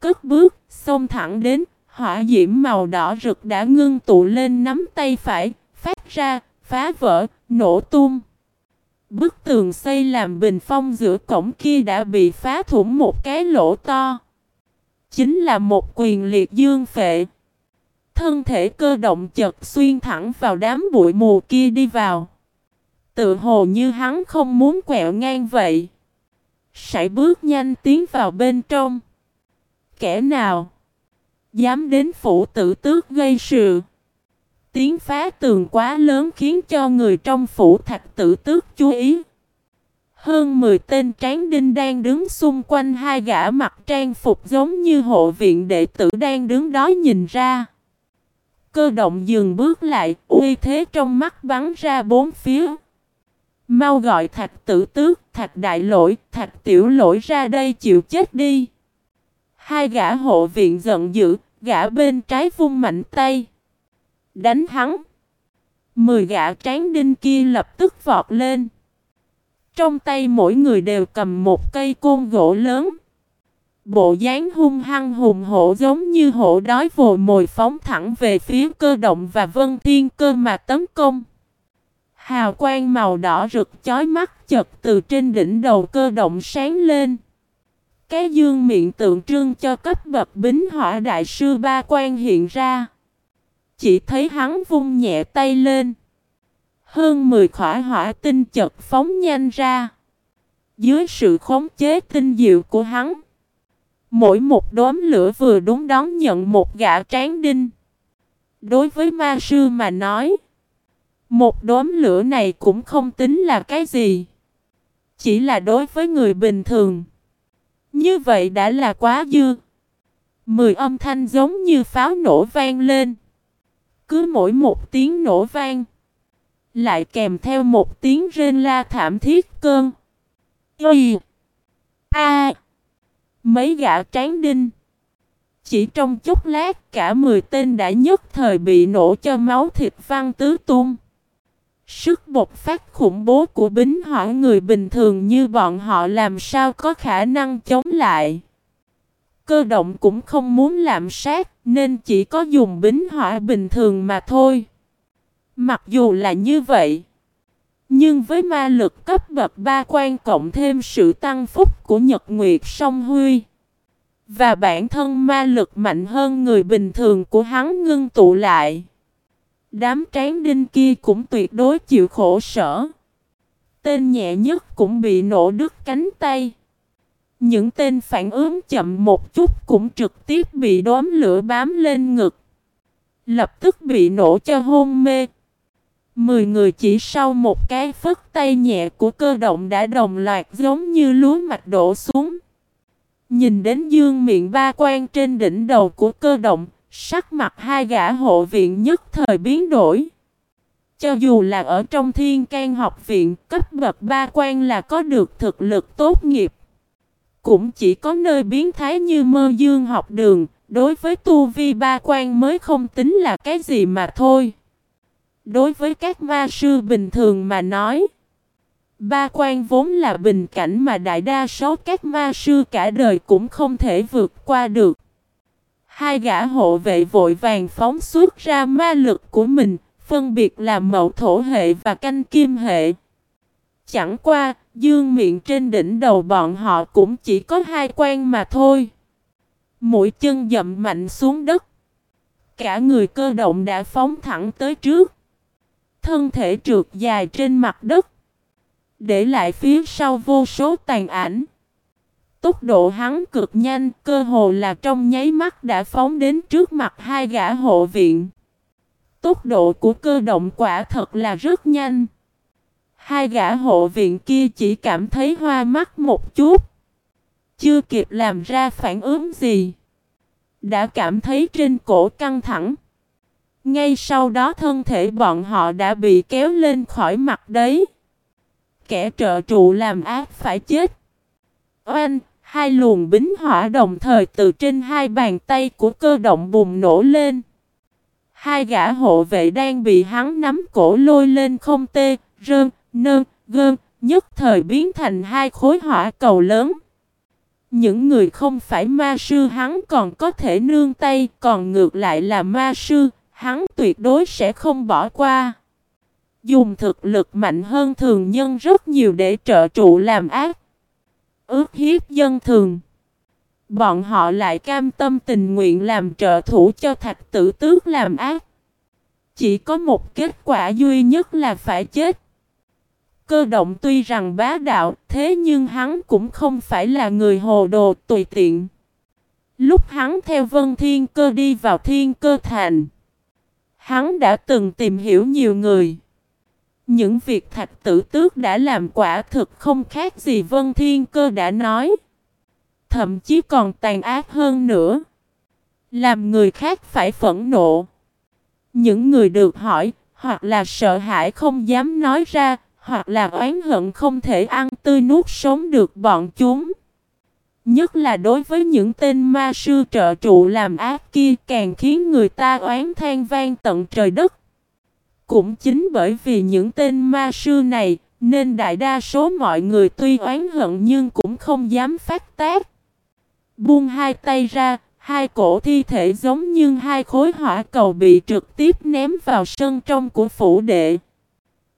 A: Cất bước, xông thẳng đến, hỏa diễm màu đỏ rực đã ngưng tụ lên nắm tay phải, phát ra, phá vỡ, nổ tung. Bức tường xây làm bình phong giữa cổng kia đã bị phá thủng một cái lỗ to. Chính là một quyền liệt dương phệ. Thân thể cơ động chật xuyên thẳng vào đám bụi mù kia đi vào. Tự hồ như hắn không muốn quẹo ngang vậy. Sải bước nhanh tiến vào bên trong. Kẻ nào? Dám đến phủ tử tước gây sự. Tiếng phá tường quá lớn khiến cho người trong phủ thạch tử tước chú ý. Hơn 10 tên tráng đinh đang đứng xung quanh hai gã mặc trang phục giống như hộ viện đệ tử đang đứng đó nhìn ra. Cơ động dừng bước lại, uy thế trong mắt bắn ra bốn phía. Mau gọi thạch tử tước, thạch đại lỗi, thạch tiểu lỗi ra đây chịu chết đi. Hai gã hộ viện giận dữ, gã bên trái vung mạnh tay. Đánh hắn. Mười gã tráng đinh kia lập tức vọt lên. Trong tay mỗi người đều cầm một cây côn gỗ lớn. Bộ dáng hung hăng hùng hổ giống như hổ đói vồ mồi phóng thẳng về phía cơ động và vân thiên cơ mà tấn công. Hào quang màu đỏ rực chói mắt chật từ trên đỉnh đầu cơ động sáng lên. Cái dương miệng tượng trưng cho cấp bậc bính hỏa đại sư ba quan hiện ra. Chỉ thấy hắn vung nhẹ tay lên. Hơn 10 khỏa hỏa tinh chật phóng nhanh ra. Dưới sự khống chế tinh diệu của hắn. Mỗi một đốm lửa vừa đúng đón nhận một gã tráng đinh. Đối với ma sư mà nói. Một đốm lửa này cũng không tính là cái gì. Chỉ là đối với người bình thường. Như vậy đã là quá dư. Mười âm thanh giống như pháo nổ vang lên. Cứ mỗi một tiếng nổ vang. Lại kèm theo một tiếng rên la thảm thiết cơn. Y. A. Mấy gã tráng đinh. Chỉ trong chốc lát, cả 10 tên đã nhất thời bị nổ cho máu thịt văng tứ tung. Sức bộc phát khủng bố của bính hỏa người bình thường như bọn họ làm sao có khả năng chống lại. Cơ động cũng không muốn làm sát, nên chỉ có dùng bính hỏa bình thường mà thôi. Mặc dù là như vậy. Nhưng với ma lực cấp bậc ba quan cộng thêm sự tăng phúc của Nhật Nguyệt Song Huy. Và bản thân ma lực mạnh hơn người bình thường của hắn ngưng tụ lại. Đám tráng đinh kia cũng tuyệt đối chịu khổ sở. Tên nhẹ nhất cũng bị nổ đứt cánh tay. Những tên phản ứng chậm một chút cũng trực tiếp bị đốm lửa bám lên ngực. Lập tức bị nổ cho hôn mê. Mười người chỉ sau một cái phất tay nhẹ của cơ động đã đồng loạt giống như lúa mạch đổ xuống. Nhìn đến dương miệng ba quan trên đỉnh đầu của cơ động, Sắc mặt hai gã hộ viện nhất thời biến đổi. Cho dù là ở trong thiên can học viện, cấp bậc ba quan là có được thực lực tốt nghiệp. Cũng chỉ có nơi biến thái như mơ dương học đường, đối với tu vi ba quan mới không tính là cái gì mà thôi. Đối với các ma sư bình thường mà nói, ba quan vốn là bình cảnh mà đại đa số các ma sư cả đời cũng không thể vượt qua được. Hai gã hộ vệ vội vàng phóng xuất ra ma lực của mình, phân biệt là mậu thổ hệ và canh kim hệ. Chẳng qua, dương miệng trên đỉnh đầu bọn họ cũng chỉ có hai quan mà thôi. Mũi chân dậm mạnh xuống đất. Cả người cơ động đã phóng thẳng tới trước. Thân thể trượt dài trên mặt đất. Để lại phía sau vô số tàn ảnh. Tốc độ hắn cực nhanh, cơ hồ là trong nháy mắt đã phóng đến trước mặt hai gã hộ viện. Tốc độ của cơ động quả thật là rất nhanh. Hai gã hộ viện kia chỉ cảm thấy hoa mắt một chút. Chưa kịp làm ra phản ứng gì. Đã cảm thấy trên cổ căng thẳng. Ngay sau đó thân thể bọn họ đã bị kéo lên khỏi mặt đấy. Kẻ trợ trụ làm ác phải chết. Oanh, hai luồng bính hỏa đồng thời từ trên hai bàn tay của cơ động bùng nổ lên. Hai gã hộ vệ đang bị hắn nắm cổ lôi lên không tê, rơn, nơn, gơn, nhất thời biến thành hai khối hỏa cầu lớn. Những người không phải ma sư hắn còn có thể nương tay, còn ngược lại là ma sư, hắn tuyệt đối sẽ không bỏ qua. Dùng thực lực mạnh hơn thường nhân rất nhiều để trợ trụ làm ác. Ước hiếp dân thường. Bọn họ lại cam tâm tình nguyện làm trợ thủ cho thạch tử tước làm ác. Chỉ có một kết quả duy nhất là phải chết. Cơ động tuy rằng bá đạo, thế nhưng hắn cũng không phải là người hồ đồ tùy tiện. Lúc hắn theo Vân Thiên Cơ đi vào Thiên Cơ Thành, hắn đã từng tìm hiểu nhiều người. Những việc thạch tử tước đã làm quả thực không khác gì Vân Thiên Cơ đã nói. Thậm chí còn tàn ác hơn nữa. Làm người khác phải phẫn nộ. Những người được hỏi, hoặc là sợ hãi không dám nói ra, hoặc là oán hận không thể ăn tươi nuốt sống được bọn chúng. Nhất là đối với những tên ma sư trợ trụ làm ác kia càng khiến người ta oán than vang tận trời đất. Cũng chính bởi vì những tên ma sư này, nên đại đa số mọi người tuy oán hận nhưng cũng không dám phát tác. Buông hai tay ra, hai cổ thi thể giống như hai khối hỏa cầu bị trực tiếp ném vào sân trong của phủ đệ.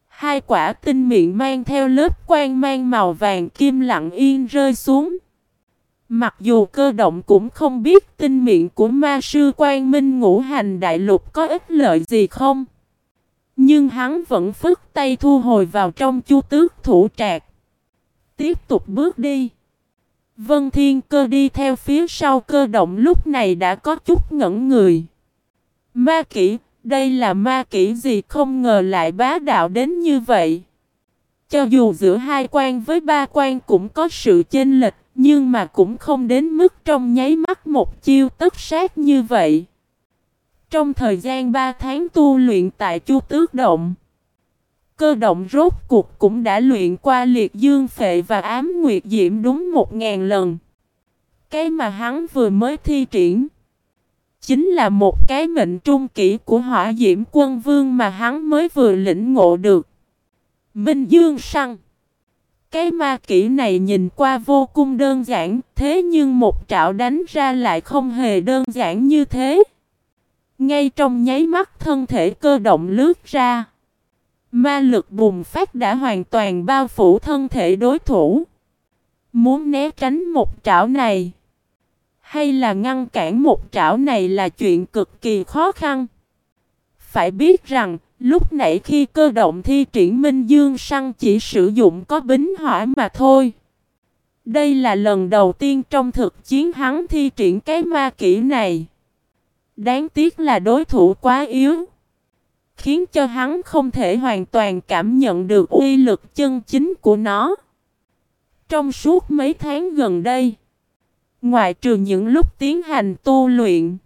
A: Hai quả tinh miệng mang theo lớp quang mang màu vàng kim lặng yên rơi xuống. Mặc dù cơ động cũng không biết tinh miệng của ma sư quan minh ngũ hành đại lục có ích lợi gì không. Nhưng hắn vẫn phức tay thu hồi vào trong chu tước thủ trạc. Tiếp tục bước đi. Vân Thiên Cơ đi theo phía sau cơ động lúc này đã có chút ngẩn người. Ma kỹ, đây là ma kỹ gì không ngờ lại bá đạo đến như vậy. Cho dù giữa hai quan với ba quan cũng có sự chênh lệch, nhưng mà cũng không đến mức trong nháy mắt một chiêu tất sát như vậy. Trong thời gian 3 tháng tu luyện tại Chu Tước Động, cơ động rốt cuộc cũng đã luyện qua liệt dương phệ và ám nguyệt diễm đúng 1.000 lần. Cái mà hắn vừa mới thi triển, chính là một cái mệnh trung kỹ của hỏa diễm quân vương mà hắn mới vừa lĩnh ngộ được. Minh Dương Săng cái ma kỹ này nhìn qua vô cùng đơn giản, thế nhưng một trạo đánh ra lại không hề đơn giản như thế. Ngay trong nháy mắt thân thể cơ động lướt ra. Ma lực bùng phát đã hoàn toàn bao phủ thân thể đối thủ. Muốn né tránh một trảo này, hay là ngăn cản một trảo này là chuyện cực kỳ khó khăn. Phải biết rằng, lúc nãy khi cơ động thi triển Minh Dương Săn chỉ sử dụng có bính hỏa mà thôi. Đây là lần đầu tiên trong thực chiến hắn thi triển cái ma kỹ này. Đáng tiếc là đối thủ quá yếu. Khiến cho hắn không thể hoàn toàn cảm nhận được uy lực chân chính của nó. Trong suốt mấy tháng gần đây, ngoại trừ những lúc tiến hành tu luyện,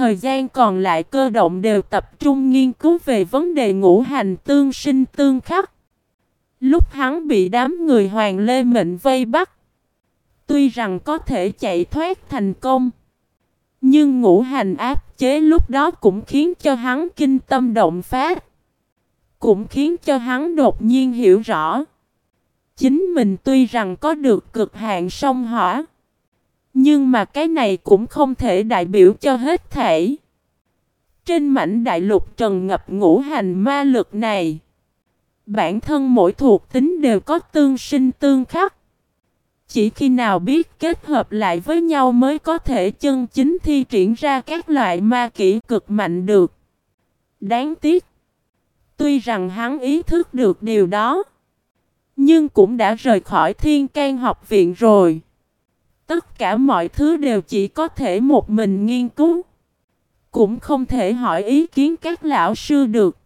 A: thời gian còn lại cơ động đều tập trung nghiên cứu về vấn đề ngũ hành tương sinh tương khắc. Lúc hắn bị đám người hoàng lê mệnh vây bắt, tuy rằng có thể chạy thoát thành công, nhưng ngũ hành áp chế lúc đó cũng khiến cho hắn kinh tâm động phát. Cũng khiến cho hắn đột nhiên hiểu rõ. Chính mình tuy rằng có được cực hạn sông hỏa. Nhưng mà cái này cũng không thể đại biểu cho hết thảy. Trên mảnh đại lục trần ngập ngũ hành ma lực này, bản thân mỗi thuộc tính đều có tương sinh tương khắc. Chỉ khi nào biết kết hợp lại với nhau mới có thể chân chính thi triển ra các loại ma kỹ cực mạnh được. Đáng tiếc. Tuy rằng hắn ý thức được điều đó. Nhưng cũng đã rời khỏi thiên can học viện rồi. Tất cả mọi thứ đều chỉ có thể một mình nghiên cứu. Cũng không thể hỏi ý kiến các lão sư được.